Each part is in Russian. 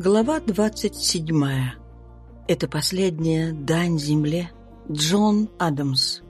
Глава 27. Это последняя дань земле. Джон Адамс.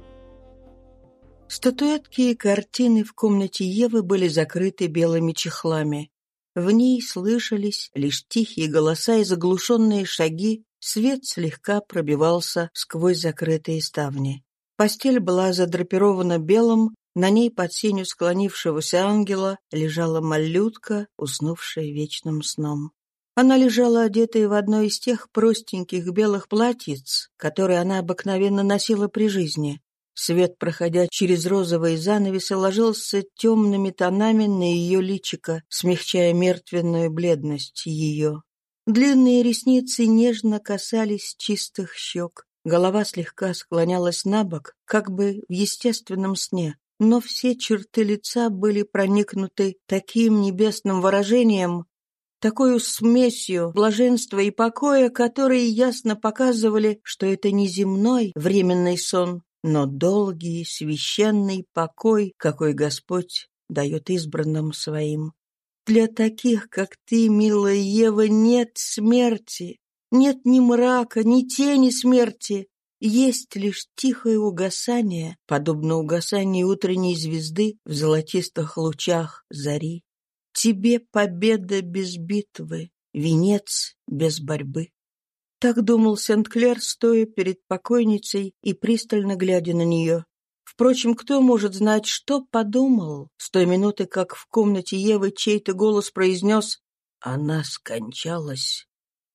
Статуэтки и картины в комнате Евы были закрыты белыми чехлами. В ней слышались лишь тихие голоса и заглушенные шаги, свет слегка пробивался сквозь закрытые ставни. Постель была задрапирована белым, на ней под сенью склонившегося ангела лежала малютка, уснувшая вечным сном. Она лежала одетая в одно из тех простеньких белых платьиц, которые она обыкновенно носила при жизни. Свет, проходя через розовые занавесы, ложился темными тонами на ее личико, смягчая мертвенную бледность ее. Длинные ресницы нежно касались чистых щек. Голова слегка склонялась на бок, как бы в естественном сне, но все черты лица были проникнуты таким небесным выражением, такой смесью блаженства и покоя, которые ясно показывали, что это не земной временный сон, но долгий священный покой, какой Господь дает избранным своим. Для таких, как ты, милая Ева, нет смерти, нет ни мрака, ни тени смерти, есть лишь тихое угасание, подобно угасанию утренней звезды в золотистых лучах зари. Тебе победа без битвы, венец без борьбы. Так думал Сент-Клер, стоя перед покойницей и пристально глядя на нее. Впрочем, кто может знать, что подумал с той минуты, как в комнате Евы чей-то голос произнес «Она скончалась».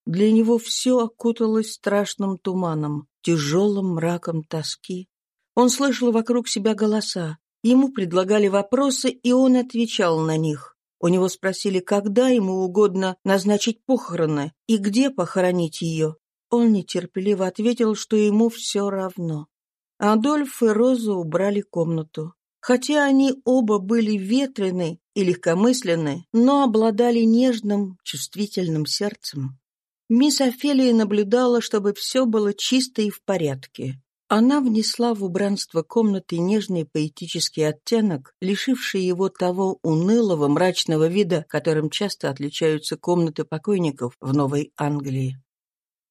Для него все окуталось страшным туманом, тяжелым мраком тоски. Он слышал вокруг себя голоса. Ему предлагали вопросы, и он отвечал на них. У него спросили, когда ему угодно назначить похороны и где похоронить ее. Он нетерпеливо ответил, что ему все равно. Адольф и Роза убрали комнату. Хотя они оба были ветрены и легкомысленны, но обладали нежным, чувствительным сердцем. Мисс Офелия наблюдала, чтобы все было чисто и в порядке. Она внесла в убранство комнаты нежный поэтический оттенок, лишивший его того унылого мрачного вида, которым часто отличаются комнаты покойников в Новой Англии.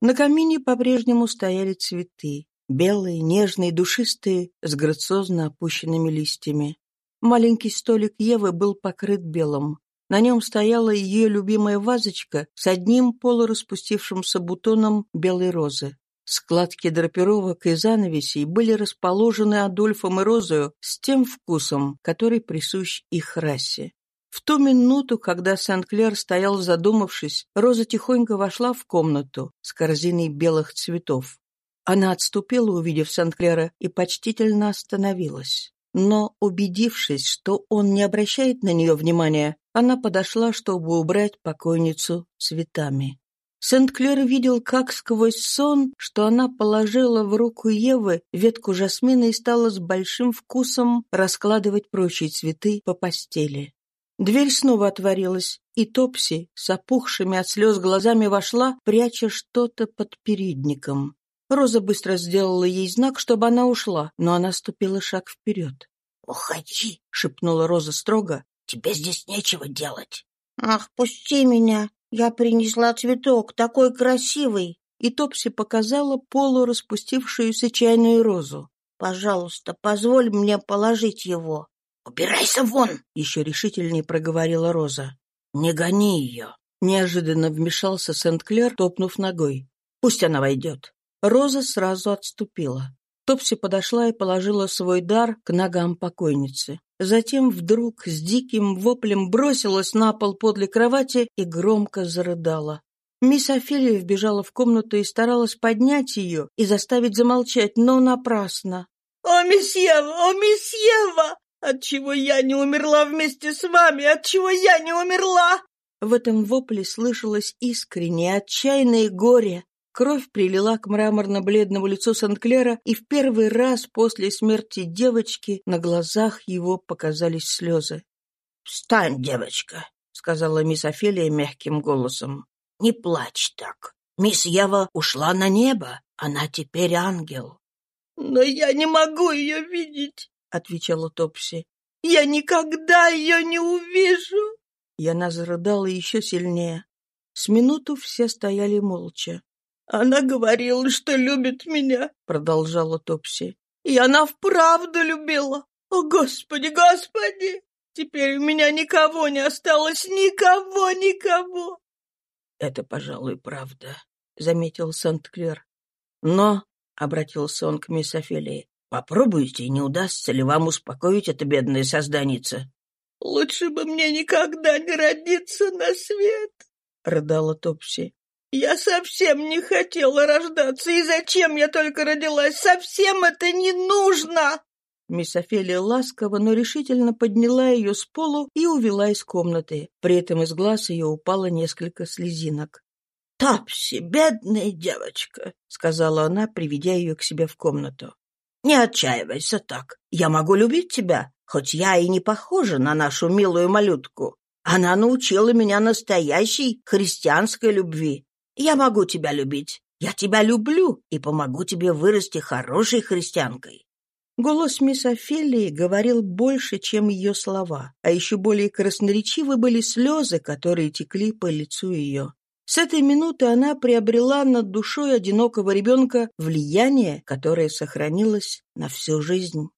На камине по-прежнему стояли цветы, белые, нежные, душистые, с грациозно опущенными листьями. Маленький столик Евы был покрыт белым. На нем стояла ее любимая вазочка с одним полураспустившимся бутоном белой розы. Складки драпировок и занавесей были расположены Адольфом и Розою с тем вкусом, который присущ их расе. В ту минуту, когда Сент-Клер стоял задумавшись, Роза тихонько вошла в комнату с корзиной белых цветов. Она отступила, увидев Сент-Клера, и почтительно остановилась. Но, убедившись, что он не обращает на нее внимания, она подошла, чтобы убрать покойницу цветами. Сент-Клер видел, как сквозь сон, что она положила в руку Евы ветку жасмина и стала с большим вкусом раскладывать прочие цветы по постели. Дверь снова отворилась, и Топси с опухшими от слез глазами вошла, пряча что-то под передником. Роза быстро сделала ей знак, чтобы она ушла, но она ступила шаг вперед. «Уходи!» — шепнула Роза строго. «Тебе здесь нечего делать!» «Ах, пусти меня!» «Я принесла цветок, такой красивый!» И Топси показала полураспустившуюся чайную розу. «Пожалуйста, позволь мне положить его». «Убирайся вон!» — еще решительнее проговорила Роза. «Не гони ее!» Неожиданно вмешался Сент-Клер, топнув ногой. «Пусть она войдет». Роза сразу отступила. Топси подошла и положила свой дар к ногам покойницы. Затем вдруг с диким воплем бросилась на пол подле кровати и громко зарыдала. Мисс Офелия вбежала в комнату и старалась поднять ее и заставить замолчать, но напрасно. «О, мисс Ева! О, мисс Ева! Отчего я не умерла вместе с вами? Отчего я не умерла?» В этом вопле слышалось искреннее, отчаянное горе. Кровь прилила к мраморно-бледному лицу Сент-Клера, и в первый раз после смерти девочки на глазах его показались слезы. «Встань, девочка», — сказала мисс Офелия мягким голосом. «Не плачь так. Мисс Ева ушла на небо. Она теперь ангел». «Но я не могу ее видеть», — отвечала Топси. «Я никогда ее не увижу». И она зарыдала еще сильнее. С минуту все стояли молча. «Она говорила, что любит меня», — продолжала Топси. «И она вправду любила. О, Господи, Господи! Теперь у меня никого не осталось, никого, никого!» «Это, пожалуй, правда», — заметил Сент-Клер. «Но», — обратился он к мисс Офелии, — «попробуйте, не удастся ли вам успокоить это бедное созданице?» «Лучше бы мне никогда не родиться на свет», — рыдала Топси. «Я совсем не хотела рождаться, и зачем я только родилась? Совсем это не нужно!» Мисс Офелия ласково, но решительно подняла ее с полу и увела из комнаты. При этом из глаз ее упало несколько слезинок. «Топси, бедная девочка», — сказала она, приведя ее к себе в комнату. «Не отчаивайся так. Я могу любить тебя, хоть я и не похожа на нашу милую малютку. Она научила меня настоящей христианской любви. Я могу тебя любить. Я тебя люблю и помогу тебе вырасти хорошей христианкой. Голос мисс Офелии говорил больше, чем ее слова, а еще более красноречивы были слезы, которые текли по лицу ее. С этой минуты она приобрела над душой одинокого ребенка влияние, которое сохранилось на всю жизнь.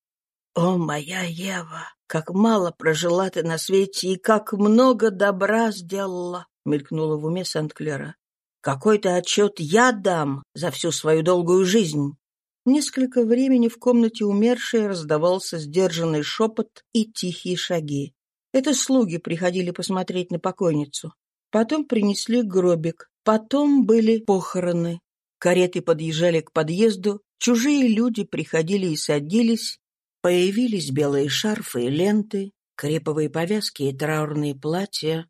«О, моя Ева, как мало прожила ты на свете и как много добра сделала!» — мелькнула в уме Сент-Клера. «Какой-то отчет я дам за всю свою долгую жизнь!» Несколько времени в комнате умершей раздавался сдержанный шепот и тихие шаги. Это слуги приходили посмотреть на покойницу. Потом принесли гробик. Потом были похороны. Кареты подъезжали к подъезду, чужие люди приходили и садились, Появились белые шарфы и ленты, креповые повязки и траурные платья.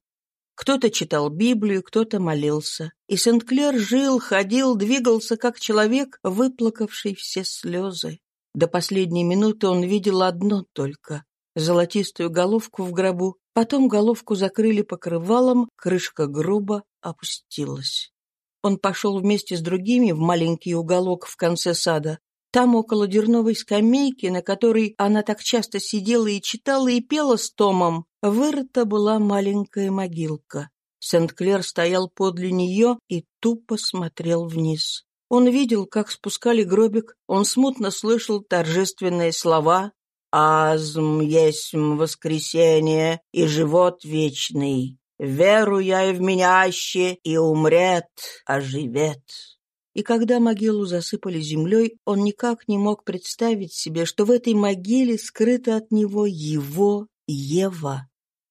Кто-то читал Библию, кто-то молился. И Сент-Клер жил, ходил, двигался, как человек, выплакавший все слезы. До последней минуты он видел одно только — золотистую головку в гробу, потом головку закрыли покрывалом, крышка гроба опустилась. Он пошел вместе с другими в маленький уголок в конце сада, там, около дерновой скамейки, на которой она так часто сидела и читала и пела с Томом, вырыта была маленькая могилка. Сент-Клер стоял подле нее и тупо смотрел вниз. Он видел, как спускали гробик, он смутно слышал торжественные слова «Азм есть воскресение и живот вечный, веру я и в меняще, и умрет, оживет». И когда могилу засыпали землей, он никак не мог представить себе, что в этой могиле скрыта от него его Ева.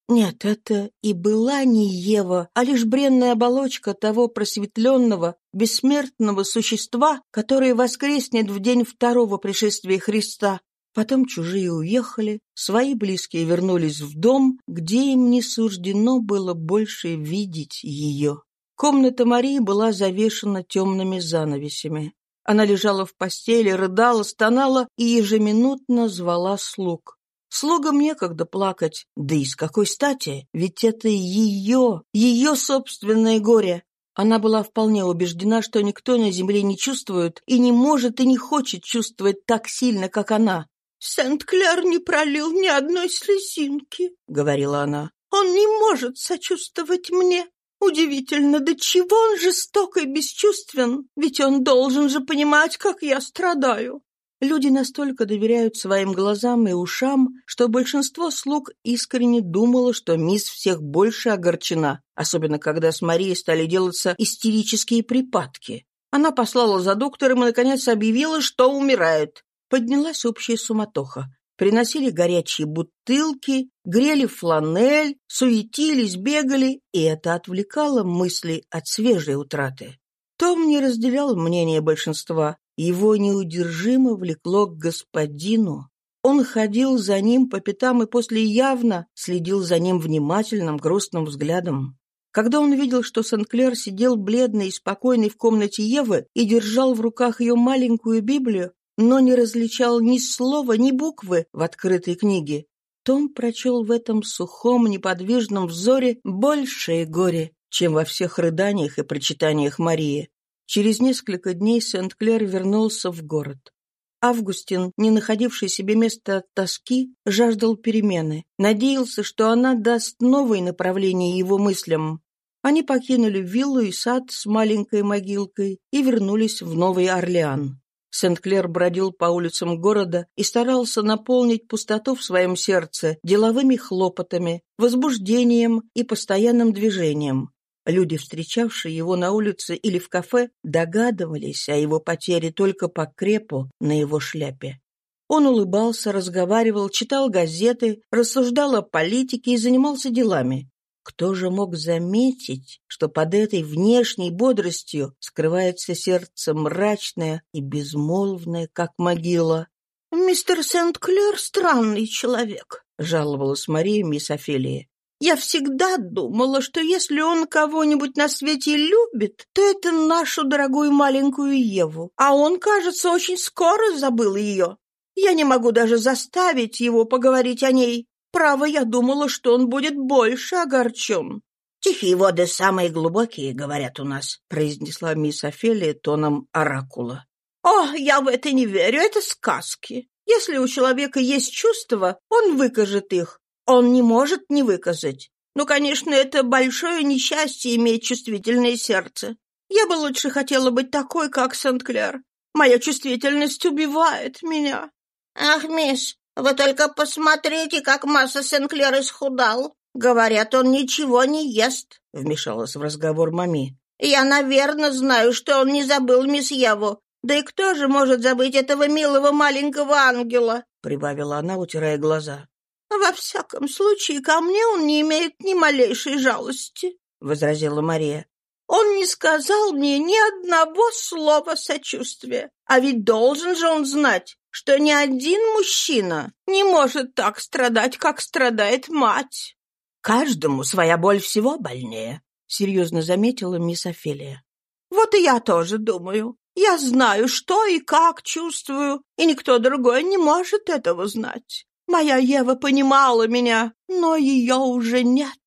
Нет, это и была не Ева, а лишь бренная оболочка того просветленного, бессмертного существа, которое воскреснет в день второго пришествия Христа. Потом чужие уехали, свои близкие вернулись в дом, где им не суждено было больше видеть ее. Комната Марии была завешена темными занавесями. Она лежала в постели, рыдала, стонала и ежеминутно звала слуг. Слугам некогда плакать, да и с какой стати, ведь это ее, ее собственное горе. Она была вполне убеждена, что никто на земле не чувствует и не может и не хочет чувствовать так сильно, как она. «Сент-Кляр не пролил ни одной слезинки», — говорила она. «Он не может сочувствовать мне. Удивительно, до чего он жесток и бесчувствен, ведь он должен же понимать, как я страдаю. Люди настолько доверяют своим глазам и ушам, что большинство слуг искренне думало, что мисс всех больше огорчена, особенно когда с Марией стали делаться истерические припадки. Она послала за доктором и, наконец, объявила, что умирает. Поднялась общая суматоха. Приносили горячие бутылки, грели фланель, суетились, бегали, и это отвлекало мысли от свежей утраты. Том не разделял мнение большинства. Его неудержимо влекло к господину. Он ходил за ним по пятам и после явно следил за ним внимательным, грустным взглядом. Когда он видел, что Сент-Клер сидел бледный и спокойный в комнате Евы и держал в руках ее маленькую Библию, но не различал ни слова, ни буквы в открытой книге. Том прочел в этом сухом, неподвижном взоре большее горе, чем во всех рыданиях и прочитаниях Марии. Через несколько дней Сент-Клер вернулся в город. Августин, не находивший себе места от тоски, жаждал перемены, надеялся, что она даст новое направление его мыслям. Они покинули виллу и сад с маленькой могилкой и вернулись в Новый Орлеан. Сент-Клер бродил по улицам города и старался наполнить пустоту в своем сердце деловыми хлопотами, возбуждением и постоянным движением. Люди, встречавшие его на улице или в кафе, догадывались о его потере только по крепу на его шляпе. Он улыбался, разговаривал, читал газеты, рассуждал о политике и занимался делами. Кто же мог заметить, что под этой внешней бодростью скрывается сердце мрачное и безмолвное, как могила? «Мистер Сент-Клер — странный человек», — жаловалась Мария мисс Офелия. «Я всегда думала, что если он кого-нибудь на свете любит, то это нашу дорогую маленькую Еву, а он, кажется, очень скоро забыл ее. Я не могу даже заставить его поговорить о ней. Право, я думала, что он будет больше огорчен. «Тихие воды самые глубокие, говорят у нас», — произнесла мисс Офелия тоном оракула. «О, я в это не верю, это сказки. Если у человека есть чувства, он выкажет их. Он не может не выказать. Ну, конечно, это большое несчастье иметь чувствительное сердце. Я бы лучше хотела быть такой, как Сент-Клер. Моя чувствительность убивает меня». «Ах, мисс, вы только посмотрите, как Масса Сенклер исхудал. Говорят, он ничего не ест», — вмешалась в разговор Мами. «Я, наверное, знаю, что он не забыл мисс Еву. Да и кто же может забыть этого милого маленького ангела?» — прибавила она, утирая глаза. «Во всяком случае, ко мне он не имеет ни малейшей жалости», — возразила Мария. «Он не сказал мне ни одного слова сочувствия. А ведь должен же он знать, что ни один мужчина не может так страдать, как страдает мать. «Каждому своя боль всего больнее», — серьезно заметила мисс Офелия. «Вот и я тоже думаю. Я знаю, что и как чувствую, и никто другой не может этого знать. Моя Ева понимала меня, но ее уже нет».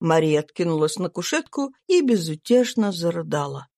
Мария откинулась на кушетку и безутешно зарыдала.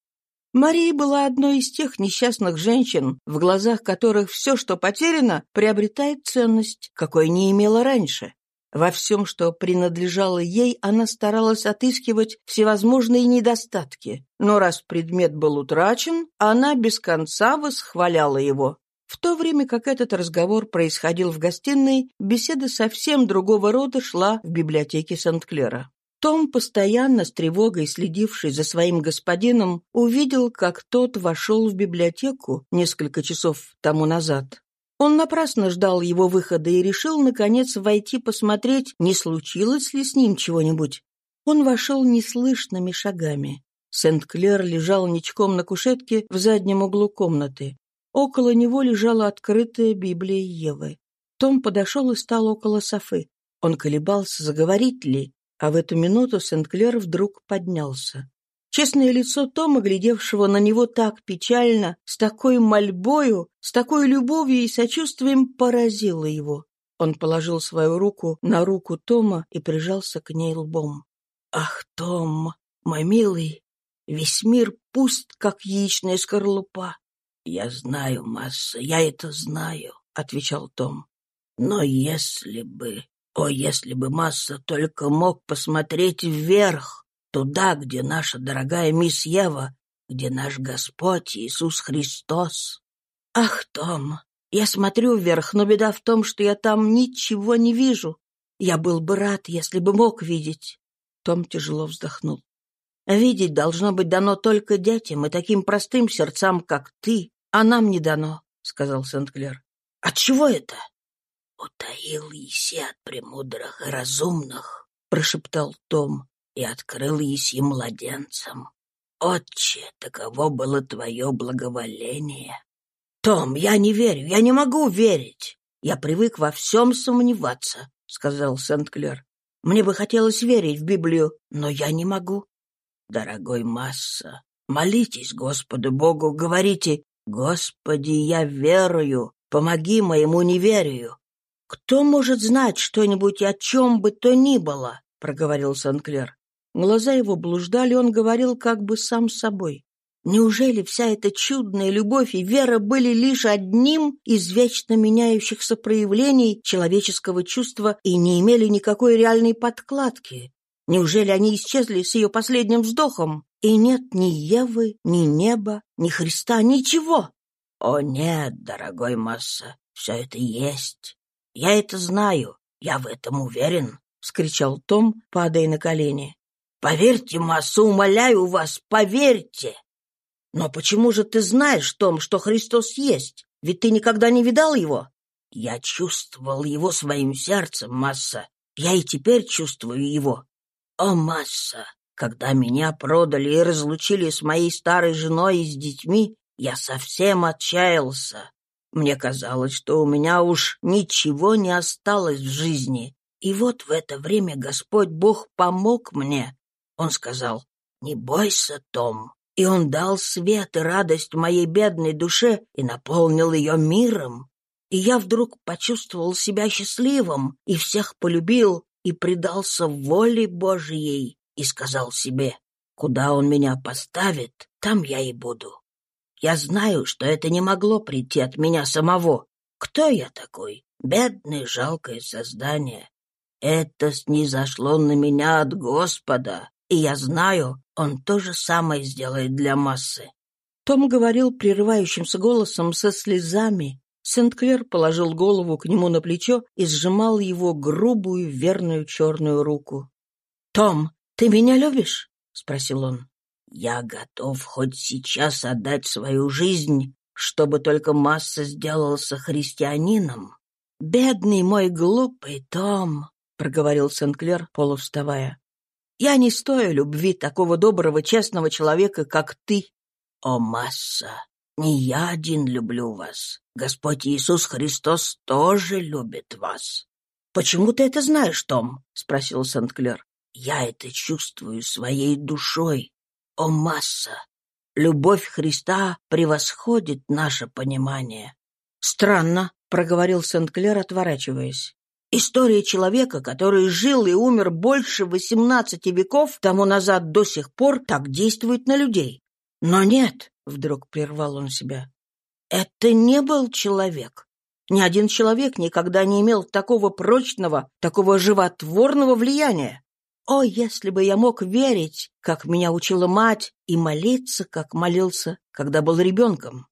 Мария была одной из тех несчастных женщин, в глазах которых все, что потеряно, приобретает ценность, какой не имела раньше. Во всем, что принадлежало ей, она старалась отыскивать всевозможные недостатки, но раз предмет был утрачен, она без конца восхваляла его. В то время как этот разговор происходил в гостиной, беседа совсем другого рода шла в библиотеке Сент-Клера. Том, постоянно с тревогой следивший за своим господином, увидел, как тот вошел в библиотеку несколько часов тому назад. Он напрасно ждал его выхода и решил, наконец, войти посмотреть, не случилось ли с ним чего-нибудь. Он вошел неслышными шагами. Сент-Клер лежал ничком на кушетке в заднем углу комнаты. Около него лежала открытая Библия Евы. Том подошел и стал около Софы. Он колебался, заговорить ли, а в эту минуту Сент-Клер вдруг поднялся. Честное лицо Тома, глядевшего на него так печально, с такой мольбою, с такой любовью и сочувствием, поразило его. Он положил свою руку на руку Тома и прижался к ней лбом. «Ах, Том, мой милый, весь мир пуст, как яичная скорлупа». «Я знаю, Масса, я это знаю», — отвечал Том. «Но если бы о, если бы Масса только мог посмотреть вверх, туда, где наша дорогая мисс Ева, где наш Господь Иисус Христос. Ах, Том, я смотрю вверх, но беда в том, что я там ничего не вижу. Я был бы рад, если бы мог видеть. Том тяжело вздохнул. Видеть должно быть дано только детям и таким простым сердцам, как ты, а нам не дано, — сказал Сент-Клер. — Отчего это? «Утаил Еси от премудрых и разумных», — прошептал Том, «и открыл Еси младенцам. Отче, таково было твое благоволение». «Том, я не верю, я не могу верить. Я привык во всем сомневаться», — сказал Сент-Клер. «Мне бы хотелось верить в Библию, но я не могу». «Дорогой Масса, молитесь Господу Богу, говорите, «Господи, я верую, помоги моему неверию». «Кто может знать что-нибудь о чем бы то ни было?» — проговорил Санклер. Глаза его блуждали, он говорил как бы сам собой. Неужели вся эта чудная любовь и вера были лишь одним из вечно меняющихся проявлений человеческого чувства и не имели никакой реальной подкладки? Неужели они исчезли с ее последним вздохом? И нет ни Евы, ни неба, ни Христа, ничего. О нет, дорогой Масса, все это есть. Я это знаю, я в этом уверен, — вскричал Том, падая на колени. Поверьте, Масса, умоляю вас, поверьте. Но почему же ты знаешь, Том, что Христос есть? Ведь ты никогда не видал его. Я чувствовал его своим сердцем, Масса. Я и теперь чувствую его. О, Масса, когда меня продали и разлучили с моей старой женой и с детьми, я совсем отчаялся. Мне казалось, что у меня уж ничего не осталось в жизни. И вот в это время Господь Бог помог мне. Он сказал, «Не бойся, Том». И Он дал свет и радость моей бедной душе и наполнил ее миром. И я вдруг почувствовал себя счастливым и всех полюбил и предался воле Божьей и сказал себе, «Куда Он меня поставит, там я и буду». Я знаю, что это не могло прийти от меня самого. Кто я такой? Бедное, жалкое создание. Это снизошло на меня от Господа, и я знаю, он то же самое сделает для массы. Том говорил прерывающимся голосом со слезами. Сент-Клер положил голову к нему на плечо и сжимал его грубую, верную черную руку. «Том, ты меня любишь?» — спросил он. Я готов хоть сейчас отдать свою жизнь, чтобы только масса сделался христианином. Бедный мой глупый Том, — проговорил Сенклер, полувставая. Я не стою любви такого доброго, честного человека, как ты. О, масса, не я один люблю вас. Господь Иисус Христос тоже любит вас. Почему ты это знаешь, Том? — спросил Сент-Клер. Я это чувствую своей душой. О, масса! Любовь Христа превосходит наше понимание. Странно, — проговорил Сент-Клер, отворачиваясь. История человека, который жил и умер больше восемнадцати веков тому назад до сих пор, так действует на людей. Но нет, — вдруг прервал он себя, — это не был человек. Ни один человек никогда не имел такого прочного, такого животворного влияния. О, если бы я мог верить, как меня учила мать, и молиться, как молился, когда был ребенком.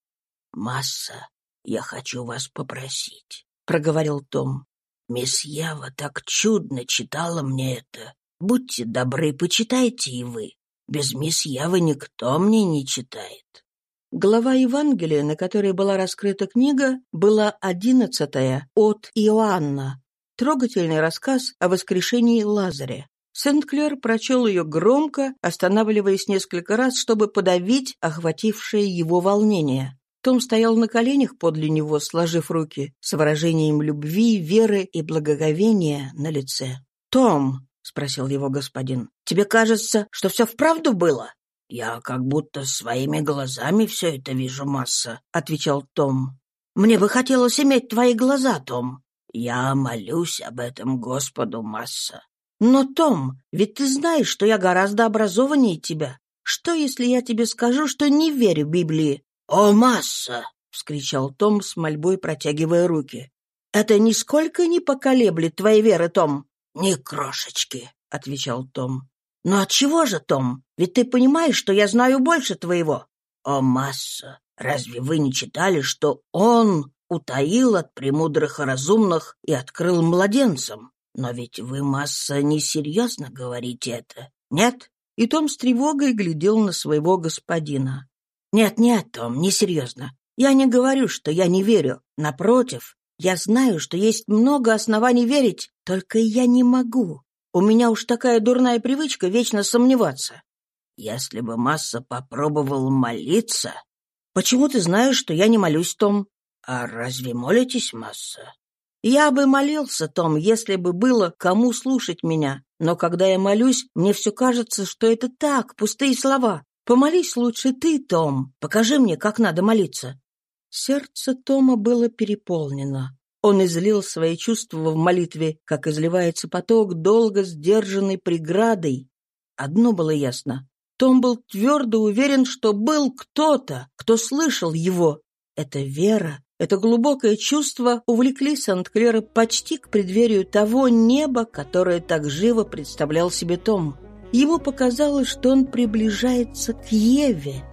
«Масса, я хочу вас попросить», — проговорил Том. «Мисс Ява так чудно читала мне это. Будьте добры, почитайте и вы. Без мисс Явы никто мне не читает». Глава Евангелия, на которой была раскрыта книга, была одиннадцатая от Иоанна. Трогательный рассказ о воскрешении Лазаря. Сент-Клер прочел ее громко, останавливаясь несколько раз, чтобы подавить охватившее его волнение. Том стоял на коленях подле него, сложив руки, с выражением любви, веры и благоговения на лице. «Том», — спросил его господин, — «тебе кажется, что все вправду было?» «Я как будто своими глазами все это вижу, масса», — отвечал Том. «Мне бы хотелось иметь твои глаза, Том». «Я молюсь об этом Господу, масса. Но, Том, ведь ты знаешь, что я гораздо образованнее тебя. Что, если я тебе скажу, что не верю Библии? — О, масса! — вскричал Том с мольбой, протягивая руки. — Это нисколько не поколеблет твоей веры, Том? — Ни крошечки, — отвечал Том. — Но от чего же, Том? Ведь ты понимаешь, что я знаю больше твоего. — О, масса! Разве вы не читали, что он утаил от премудрых и разумных и открыл младенцам? Но ведь вы, масса, несерьезно говорите это, нет? И Том с тревогой глядел на своего господина. Нет-нет, Том, несерьезно. Я не говорю, что я не верю. Напротив, я знаю, что есть много оснований верить, только я не могу. У меня уж такая дурная привычка вечно сомневаться. Если бы Масса попробовал молиться... Почему ты знаешь, что я не молюсь, Том? А разве молитесь, Масса? Я бы молился, Том, если бы было кому слушать меня. Но когда я молюсь, мне все кажется, что это так, пустые слова. Помолись лучше ты, Том. Покажи мне, как надо молиться». Сердце Тома было переполнено. Он излил свои чувства в молитве, как изливается поток долго сдержанной преградой. Одно было ясно. Том был твердо уверен, что был кто-то, кто слышал его. Эта вера Это глубокое чувство увлекли Сент-Клера почти к преддверию того неба, которое так живо представлял себе Том. Ему показалось, что он приближается к Еве.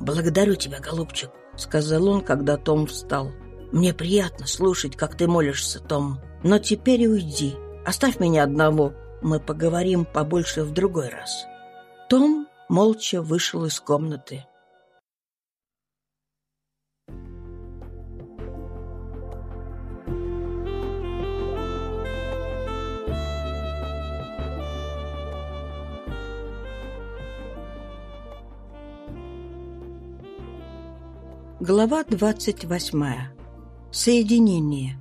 «Благодарю тебя, голубчик», — сказал он, когда Том встал. «Мне приятно слушать, как ты молишься, Том. Но теперь уйди. Оставь меня одного. Мы поговорим побольше в другой раз». Том молча вышел из комнаты. Глава двадцать восьмая. Соединение.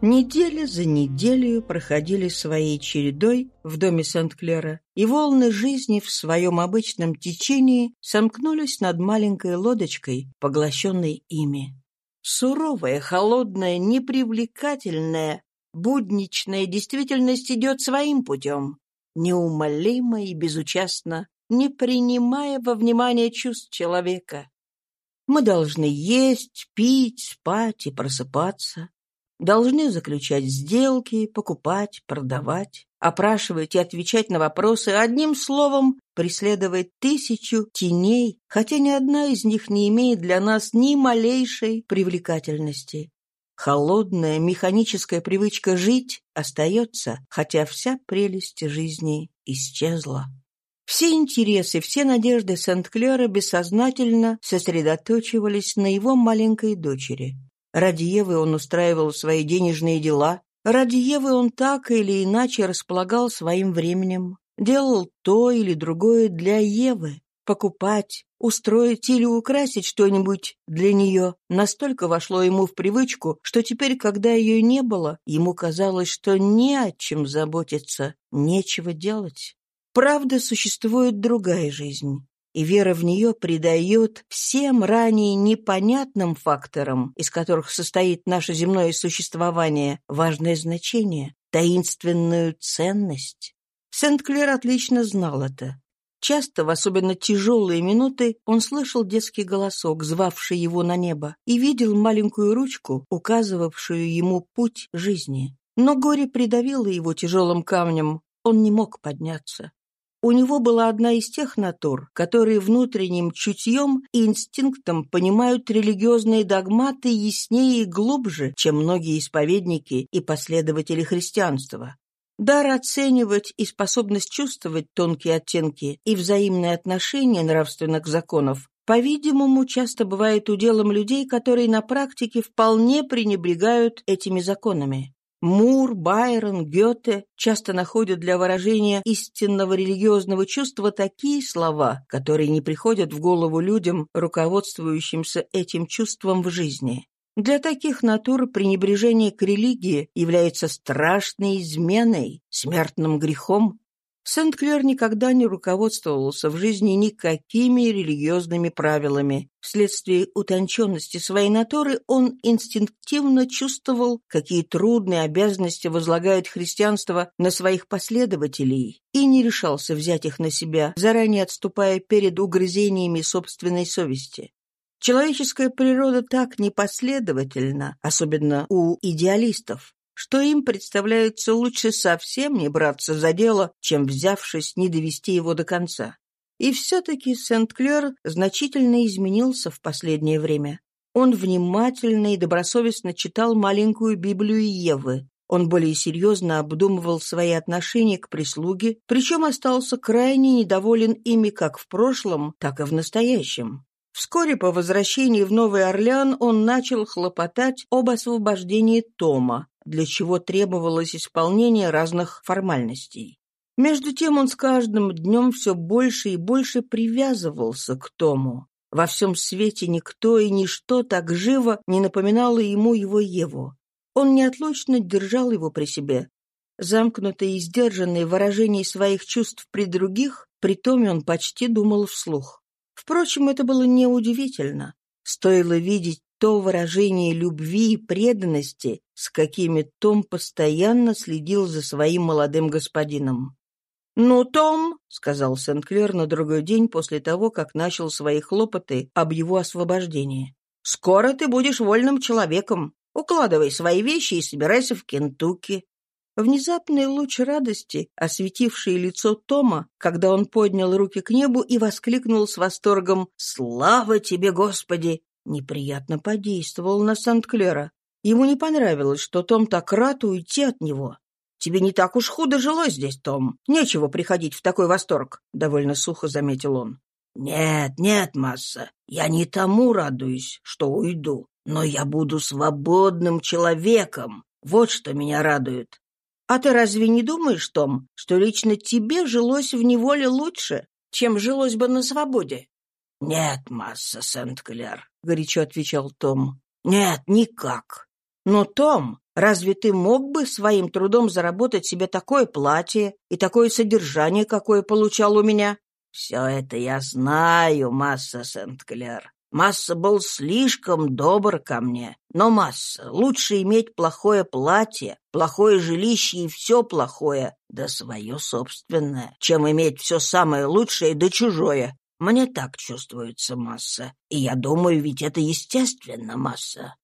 Неделя за неделей проходили своей чередой в доме Сент-Клера, и волны жизни в своем обычном течении сомкнулись над маленькой лодочкой, поглощенной ими. Суровая, холодная, непривлекательная, будничная действительность идет своим путем, неумолимо и безучастно, не принимая во внимание чувств человека. Мы должны есть, пить, спать и просыпаться должны заключать сделки, покупать, продавать, опрашивать и отвечать на вопросы, одним словом, преследовать тысячу теней, хотя ни одна из них не имеет для нас ни малейшей привлекательности. Холодная механическая привычка жить остается, хотя вся прелесть жизни исчезла. Все интересы, все надежды Сент-Клера бессознательно сосредоточивались на его маленькой дочери. Ради Евы он устраивал свои денежные дела. Ради Евы он так или иначе располагал своим временем. Делал то или другое для Евы. Покупать, устроить или украсить что-нибудь для нее настолько вошло ему в привычку, что теперь, когда ее не было, ему казалось, что не о чем заботиться, нечего делать. Правда, существует другая жизнь и вера в нее придает всем ранее непонятным факторам, из которых состоит наше земное существование, важное значение, таинственную ценность. Сент-Клер отлично знал это. Часто, в особенно тяжелые минуты, он слышал детский голосок, звавший его на небо, и видел маленькую ручку, указывавшую ему путь жизни. Но горе придавило его тяжелым камнем, он не мог подняться. У него была одна из тех натур, которые внутренним чутьем и инстинктом понимают религиозные догматы яснее и глубже, чем многие исповедники и последователи христианства. Дар оценивать и способность чувствовать тонкие оттенки и взаимные отношения нравственных законов по-видимому, часто бывает уделом людей, которые на практике вполне пренебрегают этими законами. Мур, Байрон, Гёте часто находят для выражения истинного религиозного чувства такие слова, которые не приходят в голову людям, руководствующимся этим чувством в жизни. Для таких натур пренебрежение к религии является страшной изменой, смертным грехом, Сент-Клер никогда не руководствовался в жизни никакими религиозными правилами. Вследствие утонченности своей натуры он инстинктивно чувствовал, какие трудные обязанности возлагает христианство на своих последователей, и не решался взять их на себя, заранее отступая перед угрызениями собственной совести. Человеческая природа так непоследовательна, особенно у идеалистов, что им представляется лучше совсем не браться за дело, чем, взявшись, не довести его до конца. И все-таки Сент-Клер значительно изменился в последнее время. Он внимательно и добросовестно читал маленькую Библию Евы. Он более серьезно обдумывал свои отношения к прислуге, причем остался крайне недоволен ими как в прошлом, так и в настоящем. Вскоре по возвращении в Новый Орлеан он начал хлопотать об освобождении Тома, для чего требовалось исполнение разных формальностей. Между тем он с каждым днем все больше и больше привязывался к Тому. Во всем свете никто и ничто так живо не напоминало ему его Еву. Он неотлучно держал его при себе. Замкнутый и сдержанный выражений своих чувств при других, при Томе он почти думал вслух. Впрочем, это было неудивительно. Стоило видеть то выражение любви и преданности, с какими Том постоянно следил за своим молодым господином. «Ну, Том», — сказал Сент-Клер на другой день после того, как начал свои хлопоты об его освобождении, Скоро ты будешь вольным человеком. Укладывай свои вещи и собирайся в Кентукки». Внезапный луч радости, осветивший лицо Тома, когда он поднял руки к небу и воскликнул с восторгом «Слава тебе, Господи!» Неприятно подействовал на Сант-Клера. Ему не понравилось, что Том так рад уйти от него. «Тебе не так уж худо жилось здесь, Том. Нечего приходить в такой восторг», — довольно сухо заметил он. «Нет, нет, Масса, я не тому радуюсь, что уйду, но я буду свободным человеком. Вот что меня радует. А ты разве не думаешь, Том, что лично тебе жилось в неволе лучше, чем жилось бы на свободе? «Нет, масса Сент-Клер», — горячо отвечал Том. «Нет, никак». «Но, Том, разве ты мог бы своим трудом заработать себе такое платье и такое содержание, какое получал у меня?» «Все это я знаю, масса Сент-Клер. Масса был слишком добр ко мне. Но, Масса, лучше иметь плохое платье, плохое жилище и все плохое, да свое собственное, чем иметь все самое лучшее да чужое. Мне так чувствуется Масса. И я думаю, ведь это естественно, Масса.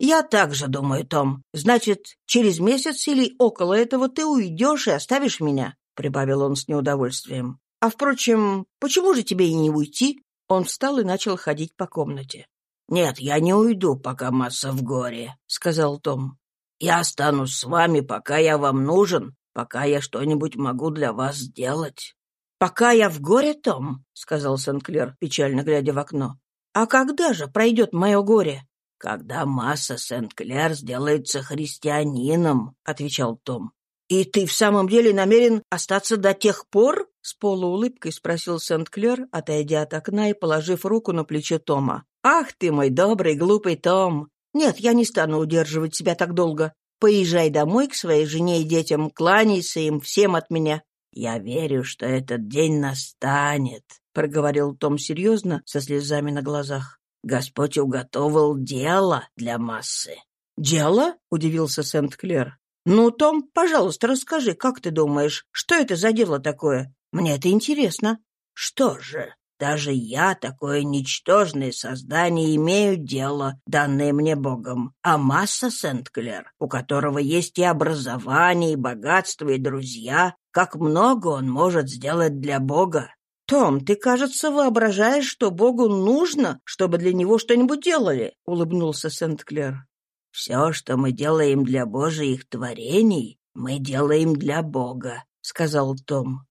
Я также думаю, Том. Значит, через месяц или около этого ты уйдешь и оставишь меня, прибавил он с неудовольствием. А впрочем, почему же тебе и не уйти? Он встал и начал ходить по комнате. «Нет, я не уйду, пока масса в горе», — сказал Том. «Я останусь с вами, пока я вам нужен, пока я что-нибудь могу для вас сделать». «Пока я в горе, Том», — сказал Сенклер, печально глядя в окно. «А когда же пройдет мое горе?» «Когда масса Сент-Клер сделается христианином», — отвечал Том. «И ты в самом деле намерен остаться до тех пор?» — с полуулыбкой спросил Сент-Клер, отойдя от окна и положив руку на плечо Тома. «Ах ты мой добрый, глупый Том! Нет, я не стану удерживать себя так долго. Поезжай домой к своей жене и детям, кланяйся им всем от меня». «Я верю, что этот день настанет», — проговорил Том серьезно, со слезами на глазах. «Господь уготовил дело для массы». «Дело?» — удивился Сент-Клер. «Ну, Том, пожалуйста, расскажи, как ты думаешь, что это за дело такое? Мне это интересно». «Что же, даже я, такое ничтожное создание, имею дело, данное мне Богом. А масса Сент-Клер, у которого есть и образование, и богатство, и друзья, как много он может сделать для Бога. «Том, ты, кажется, воображаешь, что Богу нужно, чтобы для него что-нибудь делали», — улыбнулся Сент-Клер. «Все, что мы делаем для Божьих творений, мы делаем для Бога», — сказал Том.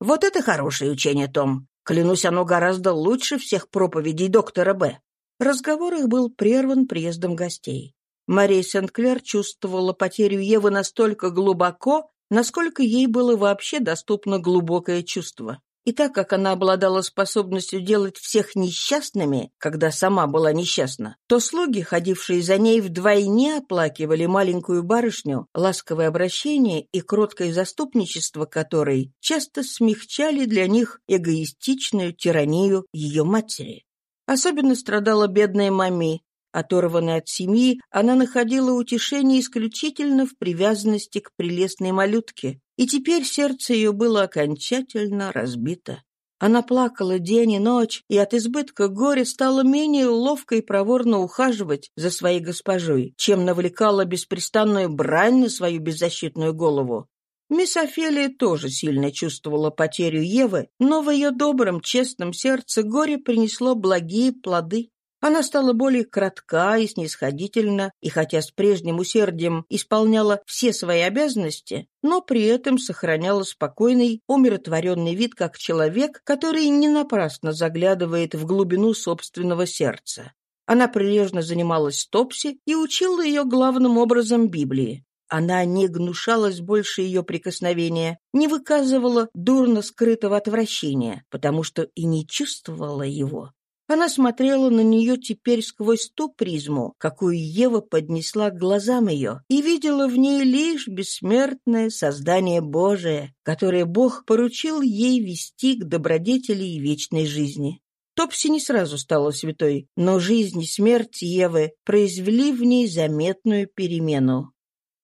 «Вот это хорошее учение, Том. Клянусь, оно гораздо лучше всех проповедей доктора Б». Разговор их был прерван приездом гостей. Мария Сент-Клер чувствовала потерю Евы настолько глубоко, насколько ей было вообще доступно глубокое чувство. И так как она обладала способностью делать всех несчастными, когда сама была несчастна, то слуги, ходившие за ней, вдвойне оплакивали маленькую барышню, ласковое обращение и кроткое заступничество которой часто смягчали для них эгоистичную тиранию ее матери. Особенно страдала бедная мами, Оторванная от семьи, она находила утешение исключительно в привязанности к прелестной малютке, и теперь сердце ее было окончательно разбито. Она плакала день и ночь, и от избытка горя стала менее ловко и проворно ухаживать за своей госпожой, чем навлекала беспрестанную брань на свою беззащитную голову. Мисс Офелия тоже сильно чувствовала потерю Евы, но в ее добром, честном сердце горе принесло благие плоды. Она стала более кратка и снисходительна, и хотя с прежним усердием исполняла все свои обязанности, но при этом сохраняла спокойный, умиротворенный вид как человек, который не напрасно заглядывает в глубину собственного сердца. Она прилежно занималась Топси и учила ее главным образом Библии. Она не гнушалась больше ее прикосновения, не выказывала дурно скрытого отвращения, потому что и не чувствовала его. Она смотрела на нее теперь сквозь ту призму, какую Ева поднесла к глазам ее, и видела в ней лишь бессмертное создание Божие, которое Бог поручил ей вести к добродетели и вечной жизни. Топси не сразу стала святой, но жизнь и смерть Евы произвели в ней заметную перемену.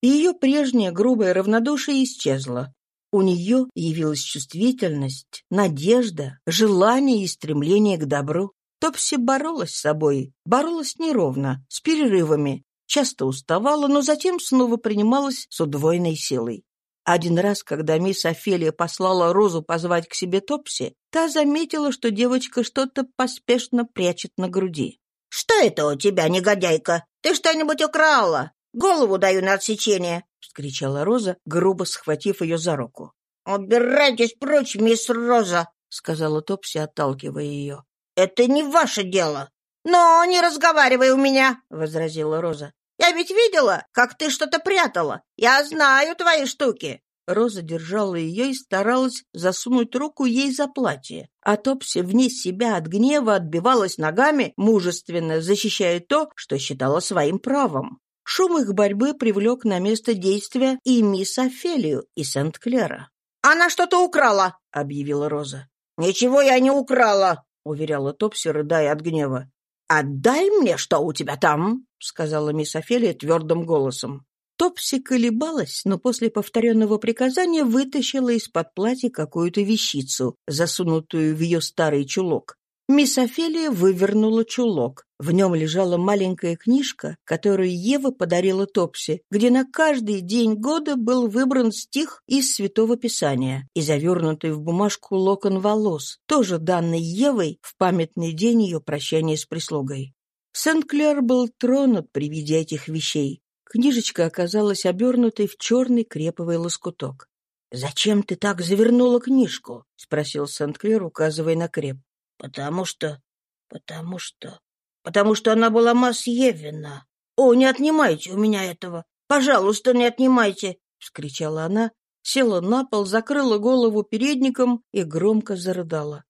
Ее прежнее грубое равнодушие исчезло. У нее явилась чувствительность, надежда, желание и стремление к добру. Топси боролась с собой, боролась неровно, с перерывами, часто уставала, но затем снова принималась с удвоенной силой. Один раз, когда мисс Офелия послала Розу позвать к себе Топси, та заметила, что девочка что-то поспешно прячет на груди. «Что это у тебя, негодяйка? Ты что-нибудь украла? Голову даю на отсечение!» — вскричала Роза, грубо схватив ее за руку. «Убирайтесь прочь, мисс Роза!» — сказала Топси, отталкивая ее. «Это не ваше дело!» «Но не разговаривай у меня!» — возразила Роза. «Я ведь видела, как ты что-то прятала. Я знаю твои штуки!» Роза держала ее и старалась засунуть руку ей за платье. А Топси вне себя от гнева отбивалась ногами, мужественно защищая то, что считала своим правом. Шум их борьбы привлек на место действия и мисс Офелию, и Сент-Клера. «Она что-то украла!» — объявила Роза. «Ничего я не украла!» — уверяла Топси, рыдая от гнева. «Отдай мне, что у тебя там!» — сказала мисс Офелия твердым голосом. Топси колебалась, но после повторенного приказания вытащила из-под платья какую-то вещицу, засунутую в ее старый чулок. Мисс Офелия вывернула чулок. В нем лежала маленькая книжка, которую Ева подарила Топси, где на каждый день года был выбран стих из Святого Писания и завернутый в бумажку локон волос, тоже данный Евой в памятный день ее прощания с прислугой. Сент-Клер был тронут при виде этих вещей. Книжечка оказалась обернутой в черный креповый лоскуток. «Зачем ты так завернула книжку?» — спросил Сент-Клер, указывая на креп. «Потому что... потому что... потому что она была Масьевина. О, не отнимайте у меня этого! Пожалуйста, не отнимайте!» — вскричала она, села на пол, закрыла голову передником и громко зарыдала.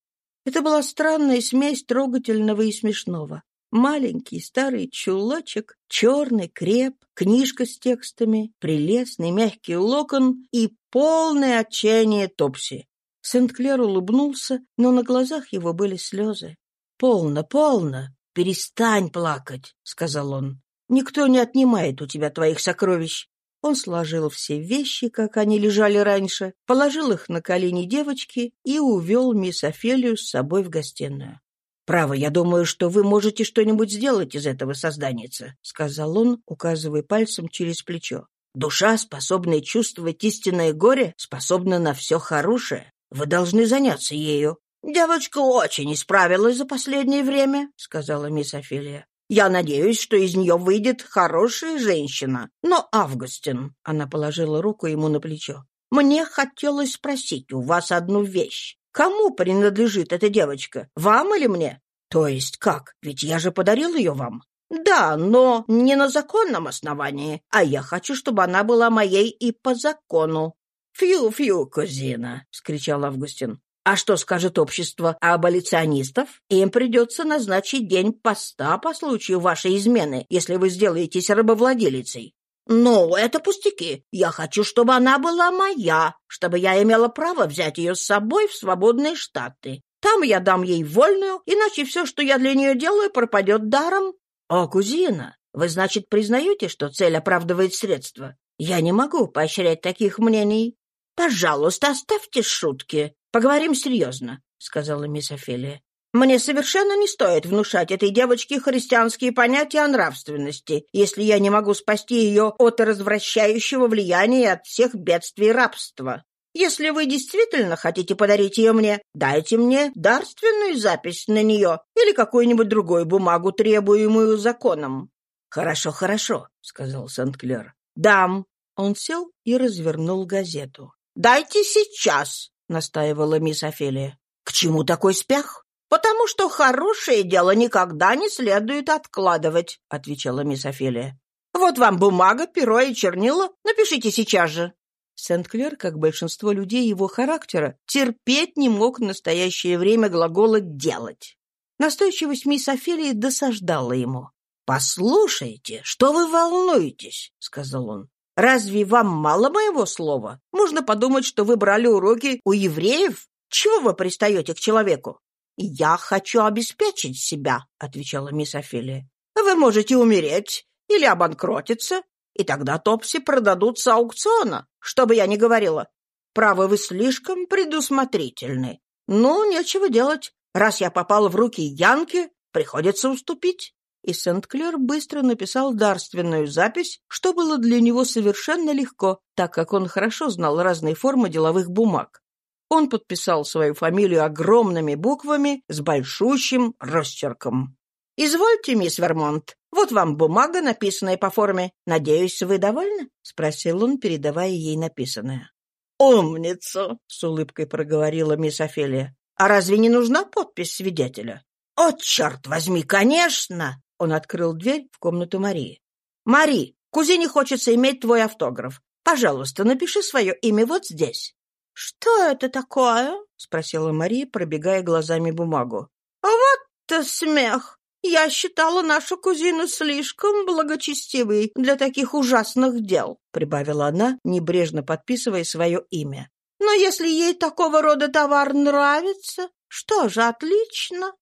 Это была странная смесь трогательного и смешного. Маленький старый чулочек, черный креп, книжка с текстами, прелестный мягкий локон и полное отчаяние Топси. Сент-Клер улыбнулся, но на глазах его были слезы. «Полно, полно! Перестань плакать!» — сказал он. «Никто не отнимает у тебя твоих сокровищ!» Он сложил все вещи, как они лежали раньше, положил их на колени девочки и увел мисс Офелию с собой в гостиную. «Право, я думаю, что вы можете что-нибудь сделать из этого созданица», — сказал он, указывая пальцем через плечо. «Душа, способная чувствовать истинное горе, способна на все хорошее. Вы должны заняться ею». «Девочка очень исправилась за последнее время», — сказала мисс Офелия. «Я надеюсь, что из нее выйдет хорошая женщина. Но, Августин...» — она положила руку ему на плечо. «Мне хотелось спросить у вас одну вещь. Кому принадлежит эта девочка? Вам или мне? То есть как? Ведь я же подарил ее вам. Да, но не на законном основании, а я хочу, чтобы она была моей и по закону. «Фью-фью, кузина!» — скричал Августин. «А что скажет общество аболиционистов? Им придется назначить день поста по случаю вашей измены, если вы сделаетесь рабовладелицей. «Ну, это пустяки. Я хочу, чтобы она была моя, чтобы я имела право взять ее с собой в свободные штаты. Там я дам ей вольную, иначе все, что я для нее делаю, пропадет даром». «О, кузина, вы, значит, признаете, что цель оправдывает средства? Я не могу поощрять таких мнений. «Пожалуйста, оставьте шутки. Поговорим серьезно», — сказала мисс Офелия. «Мне совершенно не стоит внушать этой девочке христианские понятия о нравственности, если я не могу спасти ее от развращающего влияния и от всех бедствий рабства. Если вы действительно хотите подарить ее мне, дайте мне дарственную запись на нее или какую-нибудь другую бумагу, требуемую законом». «Хорошо, хорошо», — сказал Сент-Клер. «Дам». Он сел и развернул газету. «Дайте сейчас», — настаивала мисс Офелия. «К чему такой спех?» «Потому что хорошее дело никогда не следует откладывать», — отвечала мисс Офелия. «Вот вам бумага, перо и чернила. Напишите сейчас же». Сент-Клер, как большинство людей его характера, терпеть не мог в настоящее время глагола «делать». Настойчивость мисс Офелии досаждала ему. «Послушайте, что вы волнуетесь?» — сказал он. Разве вам мало моего слова? Можно подумать, что вы брали уроки у евреев. Чего вы пристаете к человеку? «Я хочу обеспечить себя», — отвечала мисс Офелия. «Вы можете умереть или обанкротиться, и тогда Топси продадут с аукциона, что бы я ни говорила. Право, вы слишком предусмотрительны. Ну, нечего делать. Раз я попала в руки Янки, приходится уступить». И Сент-Клер быстро написал дарственную запись, что было для него совершенно легко, так как он хорошо знал разные формы деловых бумаг. Он подписал свою фамилию огромными буквами с большущим росчерком. «Извольте, мисс Вермонт, вот вам бумага, написанная по форме. Надеюсь, вы довольны?» — спросил он, передавая ей написанное. «Умница!» — с улыбкой проговорила мисс Офелия. «А разве не нужна подпись свидетеля?» «О, черт возьми, конечно!» Он открыл дверь в комнату Марии. «Мари, кузине хочется иметь твой автограф. Пожалуйста, напиши свое имя вот здесь». «Что это такое?» — спросила Мария, пробегая глазами бумагу. «Вот-то смех! Я считала нашу кузину слишком благочестивой для таких ужасных дел», — прибавила она, небрежно подписывая свое имя. «Но если ей такого рода товар нравится, что же, отлично».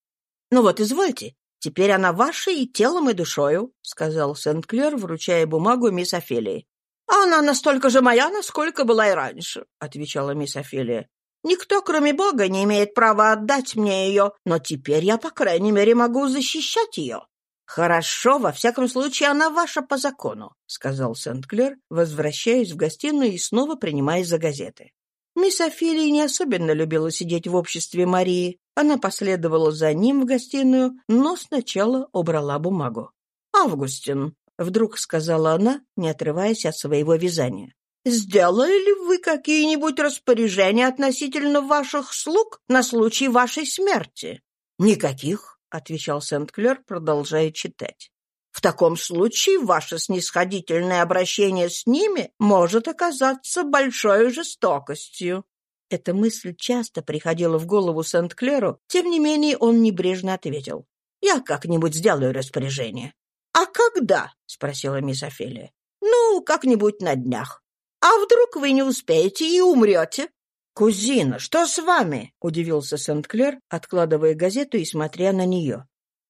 «Ну вот, извольте, теперь она ваша и телом, и душою», — сказал Сент-Клер, вручая бумагу мисс Офелии. «Она настолько же моя, насколько была и раньше», — отвечала мисс Офелия. Никто, кроме Бога, не имеет права отдать мне ее, но теперь я, по крайней мере, могу защищать ее». «Хорошо, во всяком случае, она ваша по закону», — сказал Сент-Клер, возвращаясь в гостиную и снова принимаясь за газеты. Мисс Офелия не особенно любила сидеть в обществе Марии. Она последовала за ним в гостиную, но сначала убрала бумагу. «Августин», — вдруг сказала она, не отрываясь от своего вязания. Сделали ли вы какие-нибудь распоряжения относительно ваших слуг на случай вашей смерти? Никаких, отвечал Сент-Клер, продолжая читать. В таком случае ваше снисходительное обращение с ними может оказаться большой жестокостью. Эта мысль часто приходила в голову Сент-Клеру, тем не менее он небрежно ответил. «Я как-нибудь сделаю распоряжение». «А когда?» — спросила мисс Офелия. «Ну, как-нибудь на днях. А вдруг вы не успеете и умрете?» «Кузина, что с вами?» — удивился Сент-Клер, откладывая газету и смотря на нее.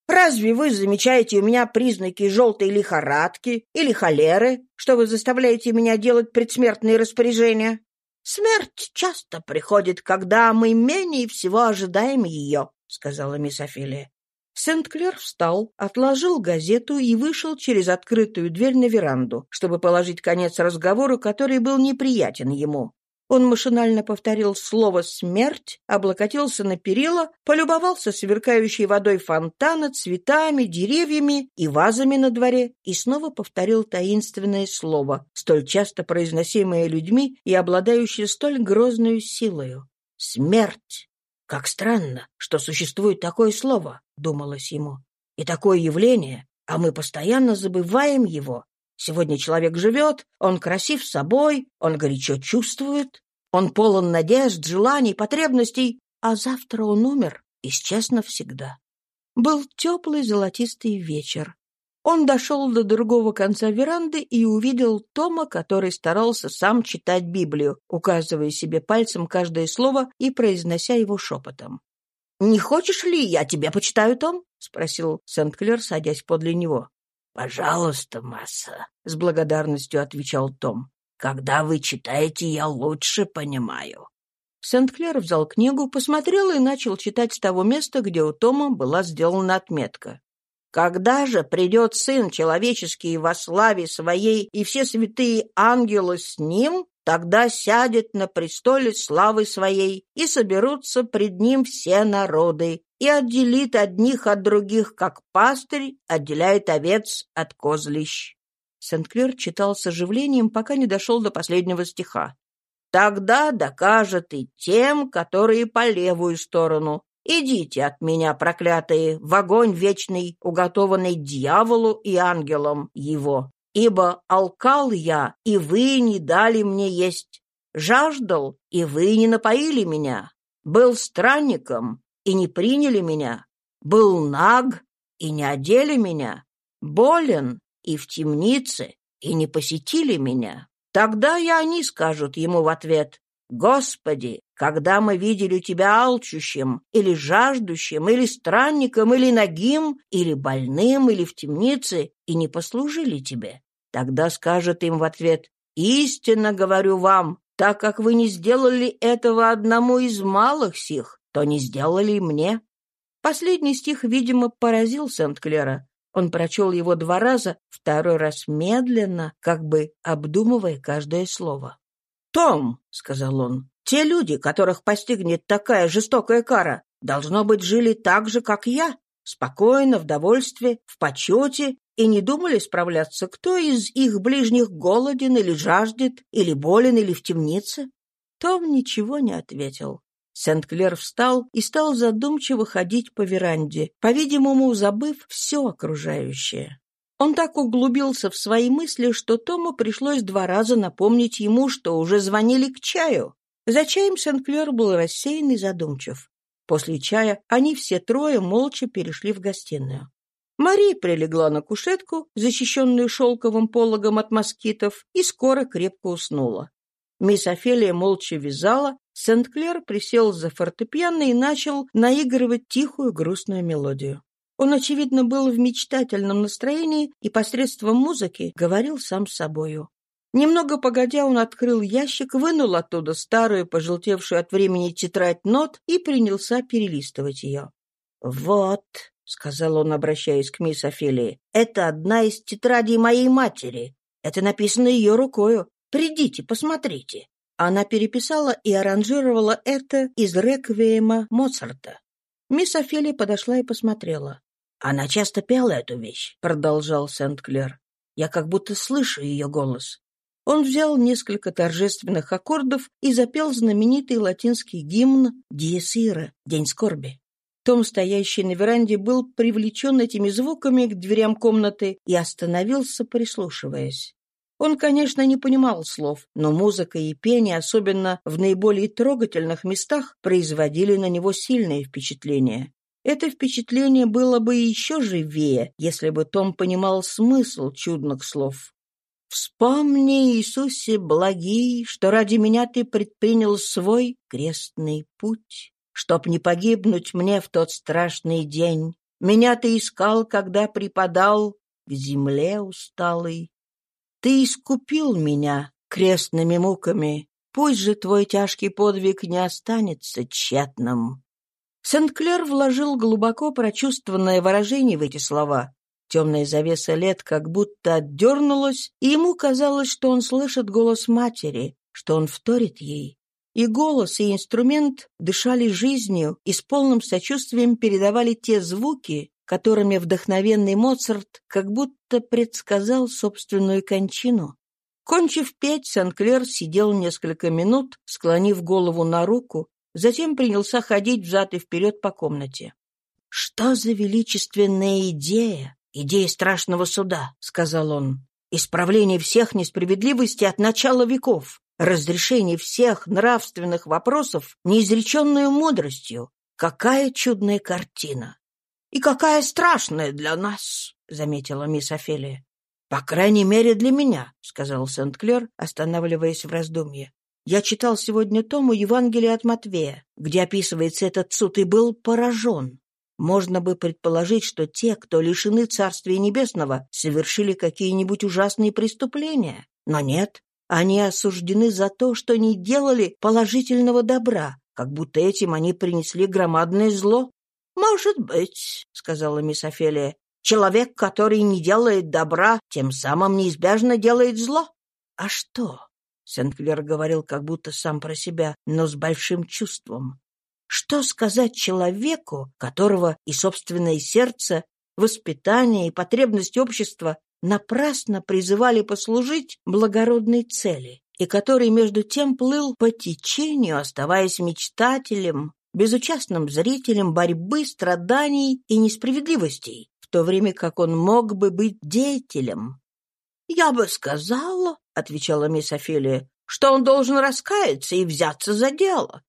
«Разве вы замечаете у меня признаки желтой лихорадки или холеры, что вы заставляете меня делать предсмертные распоряжения?» «Смерть часто приходит, когда мы менее всего ожидаем ее», — сказала мисс Офелия. Сент-Клер встал, отложил газету и вышел через открытую дверь на веранду, чтобы положить конец разговору, который был неприятен ему. Он машинально повторил слово «смерть», облокотился на перила, полюбовался сверкающей водой фонтана, цветами, деревьями и вазами на дворе и снова повторил таинственное слово, столь часто произносимое людьми и обладающее столь грозной силою. «Смерть». Как странно, что существует такое слово, думалось ему, и такое явление, а мы постоянно забываем его. Сегодня человек живет, он красив собой, он горячо чувствует, он полон надежд, желаний, потребностей, а завтра он умер, исчез навсегда. Был теплый золотистый вечер. Он дошел до другого конца веранды и увидел Тома, который старался сам читать Библию, указывая себе пальцем каждое слово и произнося его шепотом. «Не хочешь ли, я тебе почитаю, Том?» — спросил Сент-Клер, садясь подле него. «Пожалуйста, масса», — с благодарностью отвечал Том. «Когда вы читаете, я лучше понимаю». Сент-Клер взял книгу, посмотрел и начал читать с того места, где у Тома была сделана отметка. Когда же придет Сын Человеческий во славе Своей, и все святые ангелы с Ним, тогда сядет на престоле славы Своей, и соберутся пред Ним все народы, и отделит одних от других, как пастырь отделяет овец от козлищ». Сент-Клер читал с оживлением, пока не дошел до последнего стиха. «Тогда докажет и тем, которые по левую сторону, Идите от меня, проклятые, в огонь вечный, уготованный дьяволу и ангелам его. Ибо алкал я, и вы не дали мне есть. Жаждал, и вы не напоили меня. Был странником, и не приняли меня. Был наг, и не одели меня. Болен, и в темнице, и не посетили меня. Тогда и они скажут ему в ответ, «Господи, когда мы видели тебя алчущим, или жаждущим, или странником, или нагим, или больным, или в темнице, и не послужили тебе?» Тогда скажет им в ответ, «Истинно говорю вам, так как вы не сделали этого одному из малых сих, то не сделали и мне». Последний стих, видимо, поразил Сент-Клера. Он прочел его два раза, второй раз медленно, как бы обдумывая каждое слово. «Том», — сказал он, — «те люди, которых постигнет такая жестокая кара, должно быть, жили так же, как я, спокойно, в довольстве, в почете, и не думали справляться, кто из их ближних голоден или жаждет, или болен, или в темнице?» Том ничего не ответил. Сент-Клер встал и стал задумчиво ходить по веранде, по-видимому, забыв все окружающее. Он так углубился в свои мысли, что Тому пришлось два раза напомнить ему, что уже звонили к чаю. За чаем Сент-Клер был рассеян и задумчив. После чая они все трое молча перешли в гостиную. Мари прилегла на кушетку, защищенную шелковым пологом от москитов, и скоро крепко уснула. Мисс Офелия молча вязала, Сент-Клер присел за фортепиано и начал наигрывать тихую грустную мелодию. Он, очевидно, был в мечтательном настроении и посредством музыки говорил сам с собою. Немного погодя, он открыл ящик, вынул оттуда старую, пожелтевшую от времени тетрадь нот и принялся перелистывать ее. «Вот», — сказал он, обращаясь к мисс Офелии, — «это одна из тетрадей моей матери. Это написано ее рукою. Придите, посмотрите. Она переписала и аранжировала это из реквиема Моцарта. Мисс Офелия подошла и посмотрела. «Она часто пела эту вещь», — продолжал Сент-Клер. «Я как будто слышу ее голос». Он взял несколько торжественных аккордов и запел знаменитый латинский гимн «Диесира» — «День скорби». Том, стоящий на веранде, был привлечен этими звуками к дверям комнаты и остановился, прислушиваясь. Он, конечно, не понимал слов, но музыка и пение, особенно в наиболее трогательных местах, производили на него сильное впечатление. Это впечатление было бы еще живее, если бы Том понимал смысл чудных слов. «Вспомни, Иисусе, благий, что ради меня ты предпринял свой крестный путь, чтоб не погибнуть мне в тот страшный день. Меня ты искал, когда припадал к земле усталый, ты искупил меня крестными муками. Пусть же твой тяжкий подвиг не останется тщетным». Сент-Клер вложил глубоко прочувствованное выражение в эти слова. Темная завеса лет как будто отдернулась, и ему казалось, что он слышит голос матери, что он вторит ей. И голос, и инструмент дышали жизнью и с полным сочувствием передавали те звуки, которыми вдохновенный Моцарт как будто предсказал собственную кончину. Кончив петь, Сен-Клер сидел несколько минут, склонив голову на руку, затем принялся ходить взад и вперед по комнате. «Что за величественная идея! Идея страшного суда!» — сказал он. «Исправление всех несправедливостей от начала веков, разрешение всех нравственных вопросов неизреченную мудростью. Какая чудная картина! «И какая страшная для нас!» — заметила мисс Офелия. «По крайней мере, для меня», — сказал Сент-Клер, останавливаясь в раздумье. «Я читал сегодня тому Евангелие от Матвея, где описывается этот суд, и был поражен. Можно бы предположить, что те, кто лишены Царствия Небесного, совершили какие-нибудь ужасные преступления. Но нет, они осуждены за то, что не делали положительного добра, как будто этим они принесли громадное зло. «Может быть», — сказала мисс Офелия, «человек, который не делает добра, тем самым неизбежно делает зло». «А что?» — Сент-Клер говорил как будто сам про себя, но с большим чувством. «Что сказать человеку, которого и собственное сердце, воспитание и потребность общества напрасно призывали послужить благородной цели?» и который между тем плыл по течению, оставаясь мечтателем, безучастным зрителем борьбы, страданий и несправедливостей, в то время как он мог бы быть деятелем. «Я бы сказала», — отвечала мисс Офелия, «что он должен раскаяться и взяться за дело».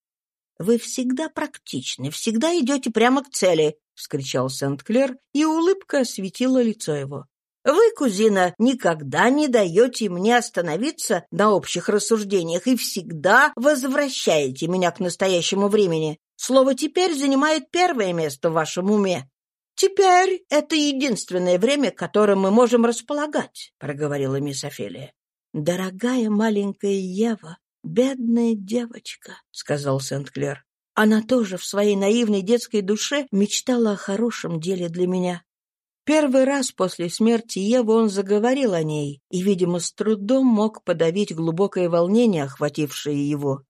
«Вы всегда практичны, всегда идете прямо к цели», — вскричал Сент-Клер, и улыбка осветила лицо его. Вы, кузина, никогда не даете мне остановиться на общих рассуждениях и всегда возвращаете меня к настоящему времени. Слово «теперь» занимает первое место в вашем уме. «Теперь это единственное время, которым мы можем располагать», — проговорила мисс Офелия. «Дорогая маленькая Ева, бедная девочка», — сказал Сент-Клер. Она тоже в своей наивной детской душе мечтала о хорошем деле для меня. Первый раз после смерти Евы он заговорил о ней и, видимо, с трудом мог подавить глубокое волнение, охватившее его.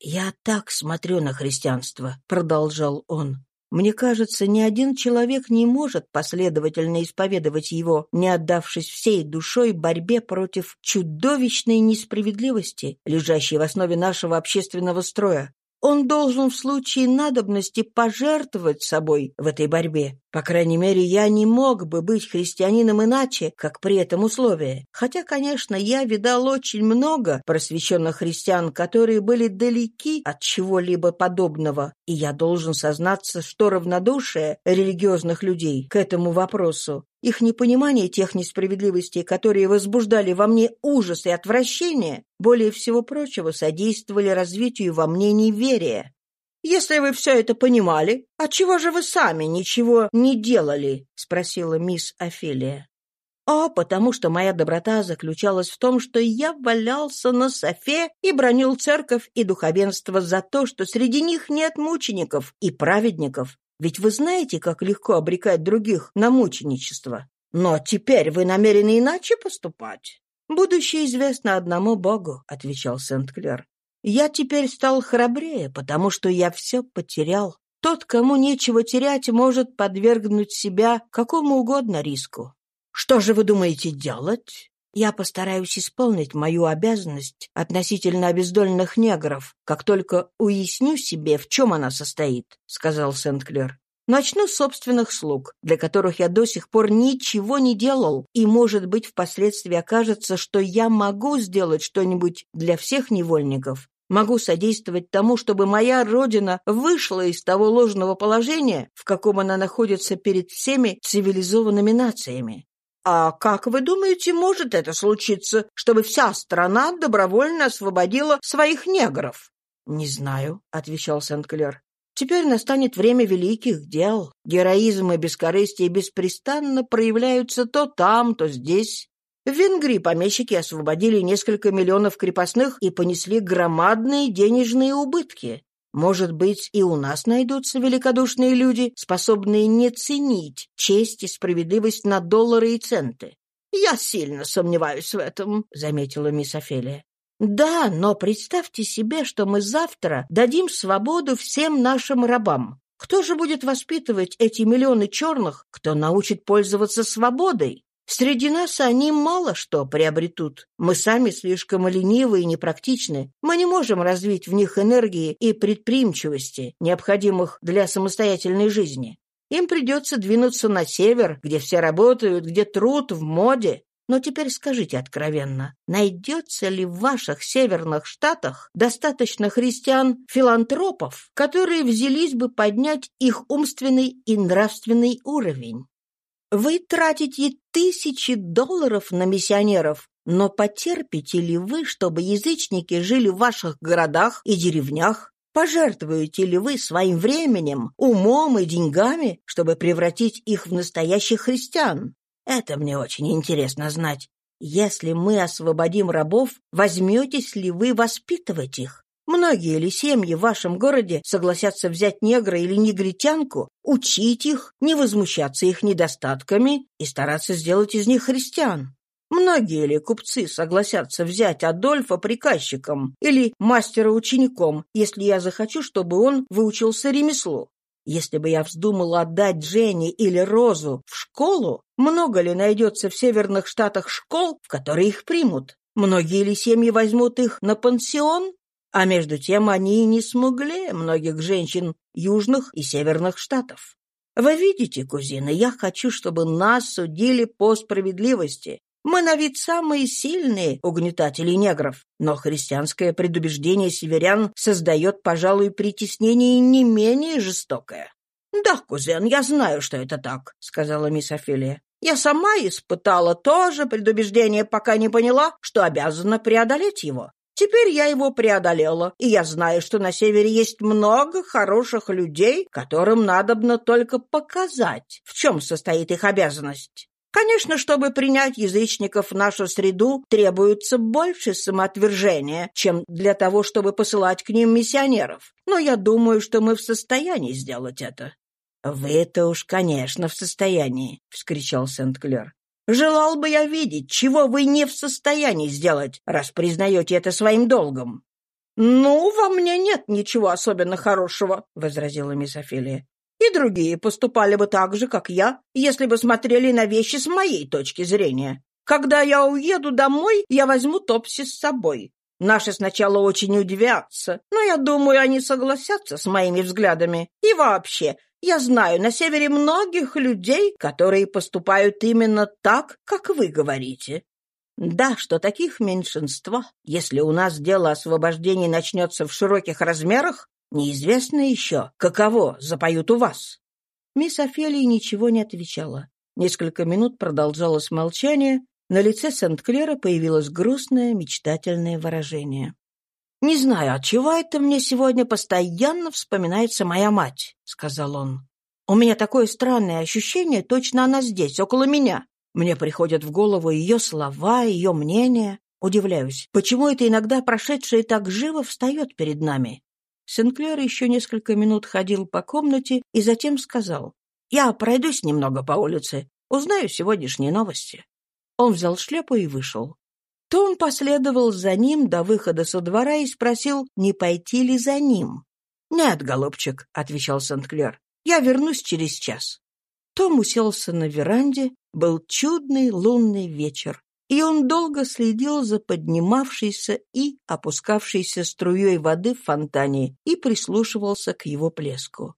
«Я так смотрю на христианство», — продолжал он. «Мне кажется, ни один человек не может последовательно исповедовать его, не отдавшись всей душой борьбе против чудовищной несправедливости, лежащей в основе нашего общественного строя. Он должен в случае надобности пожертвовать собой в этой борьбе. По крайней мере, я не мог бы быть христианином иначе, как при этом условии. Хотя, конечно, я видал очень много просвещенных христиан, которые были далеки от чего-либо подобного, и я должен сознаться, что равнодушие религиозных людей к этому вопросу их непонимание тех несправедливостей, которые возбуждали во мне ужас и отвращение, более всего прочего содействовали развитию во мне неверия. «Если вы все это понимали, отчего же вы сами ничего не делали?» — спросила мисс Офелия. «О, потому что моя доброта заключалась в том, что я валялся на софе и бронил церковь и духовенство за то, что среди них нет мучеников и праведников, ведь вы знаете, как легко обрекать других на мученичество. Но теперь вы намерены иначе поступать. «Будущее известно одному Богу», — отвечал Сент-Клер. «Я теперь стал храбрее, потому что я все потерял. Тот, кому нечего терять, может подвергнуть себя какому угодно риску. Что же вы думаете делать? Я постараюсь исполнить мою обязанность относительно обездоленных негров, как только уясню себе, в чем она состоит», — сказал Сент-Клер. «Начну с собственных слуг, для которых я до сих пор ничего не делал, и, может быть, впоследствии окажется, что я могу сделать что-нибудь для всех невольников, могу содействовать тому, чтобы моя родина вышла из того ложного положения, в каком она находится перед всеми цивилизованными нациями. А как вы думаете, может это случиться, чтобы вся страна добровольно освободила своих негров? Не знаю, отвечал Сент-Клер. Теперь настанет время великих дел. Героизм и бескорыстие беспрестанно проявляются то там, то здесь. В Венгрии помещики освободили несколько миллионов крепостных и понесли громадные денежные убытки. Может быть, и у нас найдутся великодушные люди, способные не ценить честь и справедливость на доллары и центы. «Я сильно сомневаюсь в этом», — заметила мисс Офелия. «Да, но представьте себе, что мы завтра дадим свободу всем нашим рабам. Кто же будет воспитывать эти миллионы черных, кто научит пользоваться свободой? Среди нас они мало что приобретут. Мы сами слишком ленивы и непрактичны. Мы не можем развить в них энергии и предприимчивости, необходимых для самостоятельной жизни. Им придется двинуться на север, где все работают, где труд в моде. Но теперь скажите откровенно, найдется ли в ваших северных штатах достаточно христиан-филантропов, которые взялись бы поднять их умственный и нравственный уровень? Вы тратите тысячи долларов на миссионеров, но потерпите ли вы, чтобы язычники жили в ваших городах и деревнях? Пожертвуете ли вы своим временем, умом и деньгами, чтобы превратить их в настоящих христиан? Это мне очень интересно знать. Если мы освободим рабов, возьметесь ли вы воспитывать их? Многие ли семьи в вашем городе согласятся взять негра или негритянку, учить их, не возмущаться их недостатками и стараться сделать из них христиан? Многие ли купцы согласятся взять Адольфа приказчиком или мастера учеником, если я захочу, чтобы он выучился ремеслу? Если бы я вздумал отдать Дженни или Розу в школу, много ли найдется в северных штатах школ, в которые их примут? Многие ли семьи возьмут их на пансион? А между тем они не смогли многих женщин южных и северных штатов. Вы видите, кузина, я хочу, чтобы нас судили по справедливости. Мы на вид самые сильные угнетатели негров, но христианское предубеждение северян создает, пожалуй, притеснение не менее жестокое. «Да, кузен, я знаю, что это так», — сказала мисс Офелия. «Я сама испытала то же предубеждение, пока не поняла, что обязана преодолеть его. Теперь я его преодолела, и я знаю, что на севере есть много хороших людей, которым надобно только показать, в чем состоит их обязанность. Конечно, чтобы принять язычников в нашу среду, требуется больше самоотвержения, чем для того, чтобы посылать к ним миссионеров. Но я думаю, что мы в состоянии сделать это». «Вы-то уж, конечно, в состоянии», — вскричал Сент-Клер. «Желал бы я видеть, чего вы не в состоянии сделать, раз признаете это своим долгом». «Ну, во мне нет ничего особенно хорошего», — возразила мисс Офелия. И другие поступали бы так же, как я, если бы смотрели на вещи с моей точки зрения. Когда я уеду домой, я возьму Топси с собой. Наши сначала очень удивятся, но я думаю, они согласятся с моими взглядами. И вообще, я знаю на севере многих людей, которые поступают именно так, как вы говорите. Да, что таких меньшинства. Если у нас дело освобождения начнется в широких размерах, Неизвестно еще, каково запоют у вас». Мисс Офелия ничего не отвечала. Несколько минут продолжалось молчание, на лице Сент-Клера появилось грустное, мечтательное выражение. «Не знаю, от чего это мне сегодня постоянно вспоминается моя мать», — сказал он. «У меня такое странное ощущение, точно она здесь, около меня. Мне приходят в голову ее слова, ее мнения. Удивляюсь, почему это иногда прошедшее так живо встает перед нами? Сенклер еще несколько минут ходил по комнате и затем сказал, «Я пройдусь немного по улице, узнаю сегодняшние новости». Он взял шляпу и вышел. Том последовал за ним до выхода со двора и спросил, не пойти ли за ним. «Нет, голубчик», — отвечал Сент-Клер, — «я вернусь через час». Том уселся на веранде, был чудный лунный вечер и он долго следил за поднимавшейся и опускавшейся струей воды в фонтане и прислушивался к его плеску.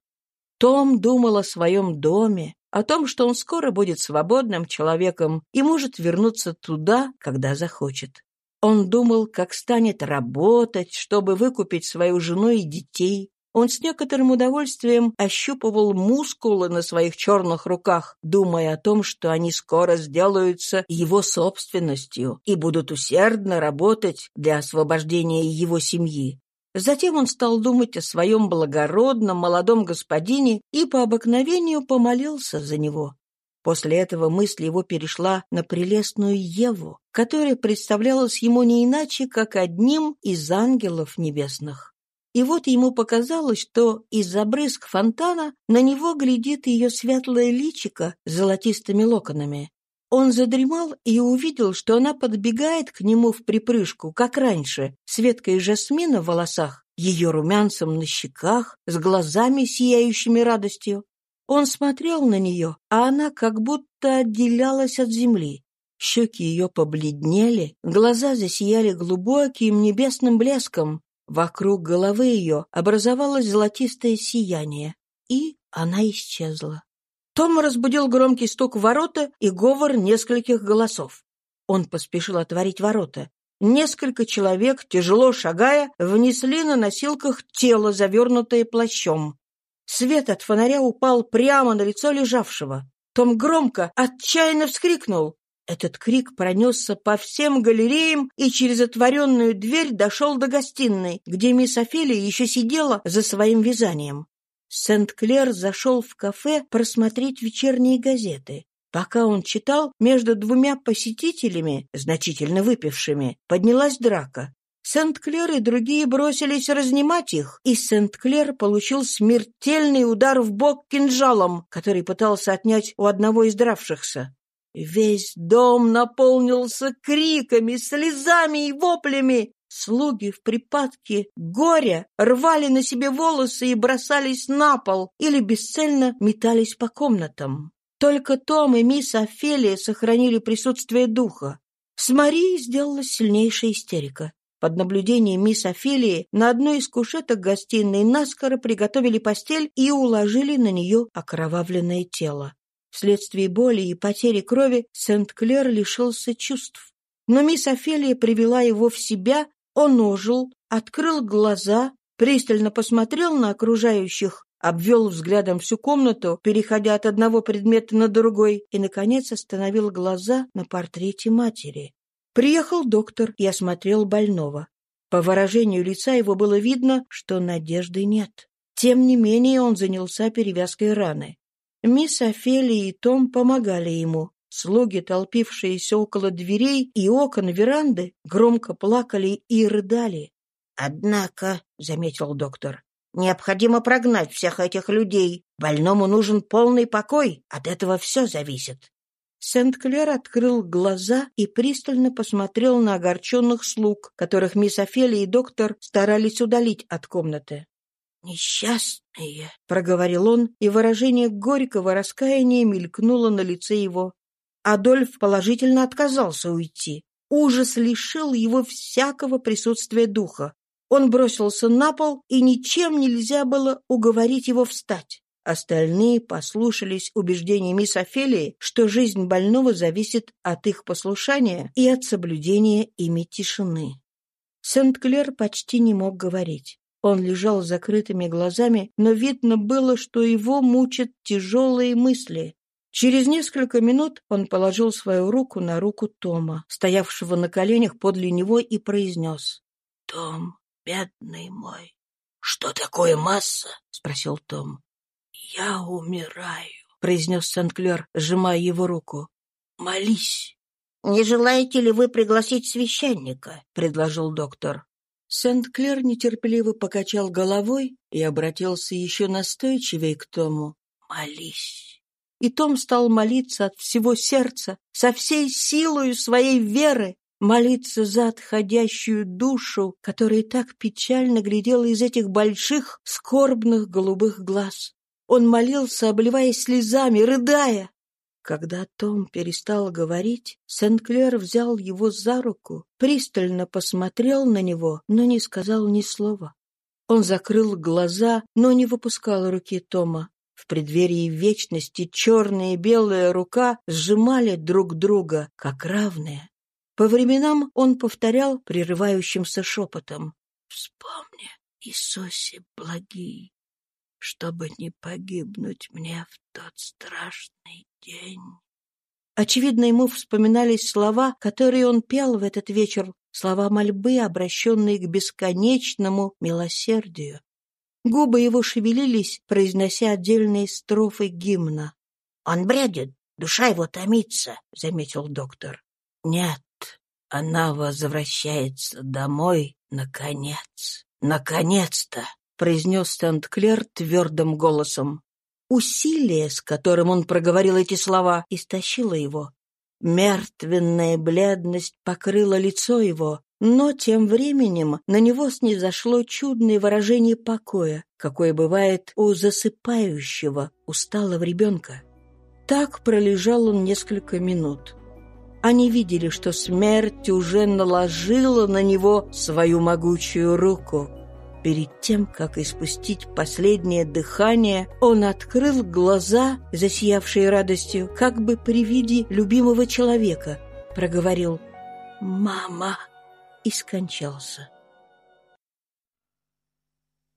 Том думал о своем доме, о том, что он скоро будет свободным человеком и может вернуться туда, когда захочет. Он думал, как станет работать, чтобы выкупить свою жену и детей, он с некоторым удовольствием ощупывал мускулы на своих черных руках, думая о том, что они скоро сделаются его собственностью и будут усердно работать для освобождения его семьи. Затем он стал думать о своем благородном молодом господине и по обыкновению помолился за него. После этого мысль его перешла на прелестную Еву, которая представлялась ему не иначе, как одним из ангелов небесных. И вот ему показалось, что из-за брызг фонтана на него глядит ее светлое личико с золотистыми локонами. Он задремал и увидел, что она подбегает к нему в припрыжку, как раньше, с веткой жасмина в волосах, ее румянцем на щеках, с глазами, сияющими радостью. Он смотрел на нее, а она как будто отделялась от земли. Щеки ее побледнели, глаза засияли глубоким небесным блеском, Вокруг головы ее образовалось золотистое сияние, и она исчезла. Том разбудил громкий стук в ворота и говор нескольких голосов. Он поспешил отворить ворота. Несколько человек, тяжело шагая, внесли на носилках тело, завернутое плащом. Свет от фонаря упал прямо на лицо лежавшего. Том громко, отчаянно вскрикнул. Этот крик пронесся по всем галереям и через отворенную дверь дошел до гостиной, где мисс Офелия еще сидела за своим вязанием. Сент-Клер зашел в кафе просмотреть вечерние газеты. Пока он читал, между двумя посетителями, значительно выпившими, поднялась драка. Сент-Клер и другие бросились разнимать их, и Сент-Клер получил смертельный удар в бок кинжалом, который пытался отнять у одного из дравшихся. Весь дом наполнился криками, слезами и воплями. Слуги в припадке горя рвали на себе волосы и бросались на пол или бесцельно метались по комнатам. Только Том и мисс Офелия сохранили присутствие духа. С Марией сделалась сильнейшая истерика. Под наблюдением мисс Офелии на одной из кушеток гостиной наскоро приготовили постель и уложили на нее окровавленное тело. Вследствие боли и потери крови Сент-Клер лишился чувств. Но мисс Офелия привела его в себя, он ожил, открыл глаза, пристально посмотрел на окружающих, обвел взглядом всю комнату, переходя от одного предмета на другой, и, наконец, остановил глаза на портрете матери. Приехал доктор и осмотрел больного. По выражению лица его было видно, что надежды нет. Тем не менее он занялся перевязкой раны. Мисс Офелия и Том помогали ему. Слуги, толпившиеся около дверей и окон веранды, громко плакали и рыдали. «Однако», — заметил доктор, — «необходимо прогнать всех этих людей. Больному нужен полный покой, от этого все зависит». Сент-Клер открыл глаза и пристально посмотрел на огорченных слуг, которых мисс Офелия и доктор старались удалить от комнаты. «Несчастные!» — проговорил он, и выражение горького раскаяния мелькнуло на лице его. Адольф положительно отказался уйти. Ужас лишил его всякого присутствия духа. Он бросился на пол, и ничем нельзя было уговорить его встать. Остальные послушались убеждений мисс Офелии, что жизнь больного зависит от их послушания и от соблюдения ими тишины. Сент-Клер почти не мог говорить. Он лежал с закрытыми глазами, но видно было, что его мучат тяжелые мысли. Через несколько минут он положил свою руку на руку Тома, стоявшего на коленях подле него, и произнес. «Том, бедный мой». «Что такое масса?» — спросил Том. «Я умираю», — произнес Сент-Клер, сжимая его руку. «Молись». «Не желаете ли вы пригласить священника?» — предложил доктор. Сент-Клер нетерпеливо покачал головой и обратился еще настойчивее к Тому. «Молись». И Том стал молиться от всего сердца, со всей силою своей веры, молиться за отходящую душу, которая так печально глядела из этих больших, скорбных голубых глаз. Он молился, обливаясь слезами, рыдая. Когда Том перестал говорить, Сент-Клер взял его за руку, пристально посмотрел на него, но не сказал ни слова. Он закрыл глаза, но не выпускал руки Тома. В преддверии вечности черная и белая рука сжимали друг друга, как равные. По временам он повторял прерывающимся шепотом «Вспомни, Иисусе благий, чтобы не погибнуть мне в тот страшный день. Очевидно, ему вспоминались слова, которые он пел в этот вечер, слова мольбы, обращенные к бесконечному милосердию. Губы его шевелились, произнося отдельные строфы гимна. «Он бредит, душа его томится», — заметил доктор. «Нет, она возвращается домой, наконец, наконец-то!» — произнес Сент-Клер твердым голосом. Усилие, с которым он проговорил эти слова, истощило его. Мертвенная бледность покрыла лицо его, но тем временем на него снизошло чудное выражение покоя, какое бывает у засыпающего, усталого ребенка. Так пролежал он несколько минут. Они видели, что смерть уже наложила на него свою могучую руку — Перед тем, как испустить последнее дыхание, он открыл глаза, засиявшие радостью, как бы при виде любимого человека, проговорил «Мама!» И скончался.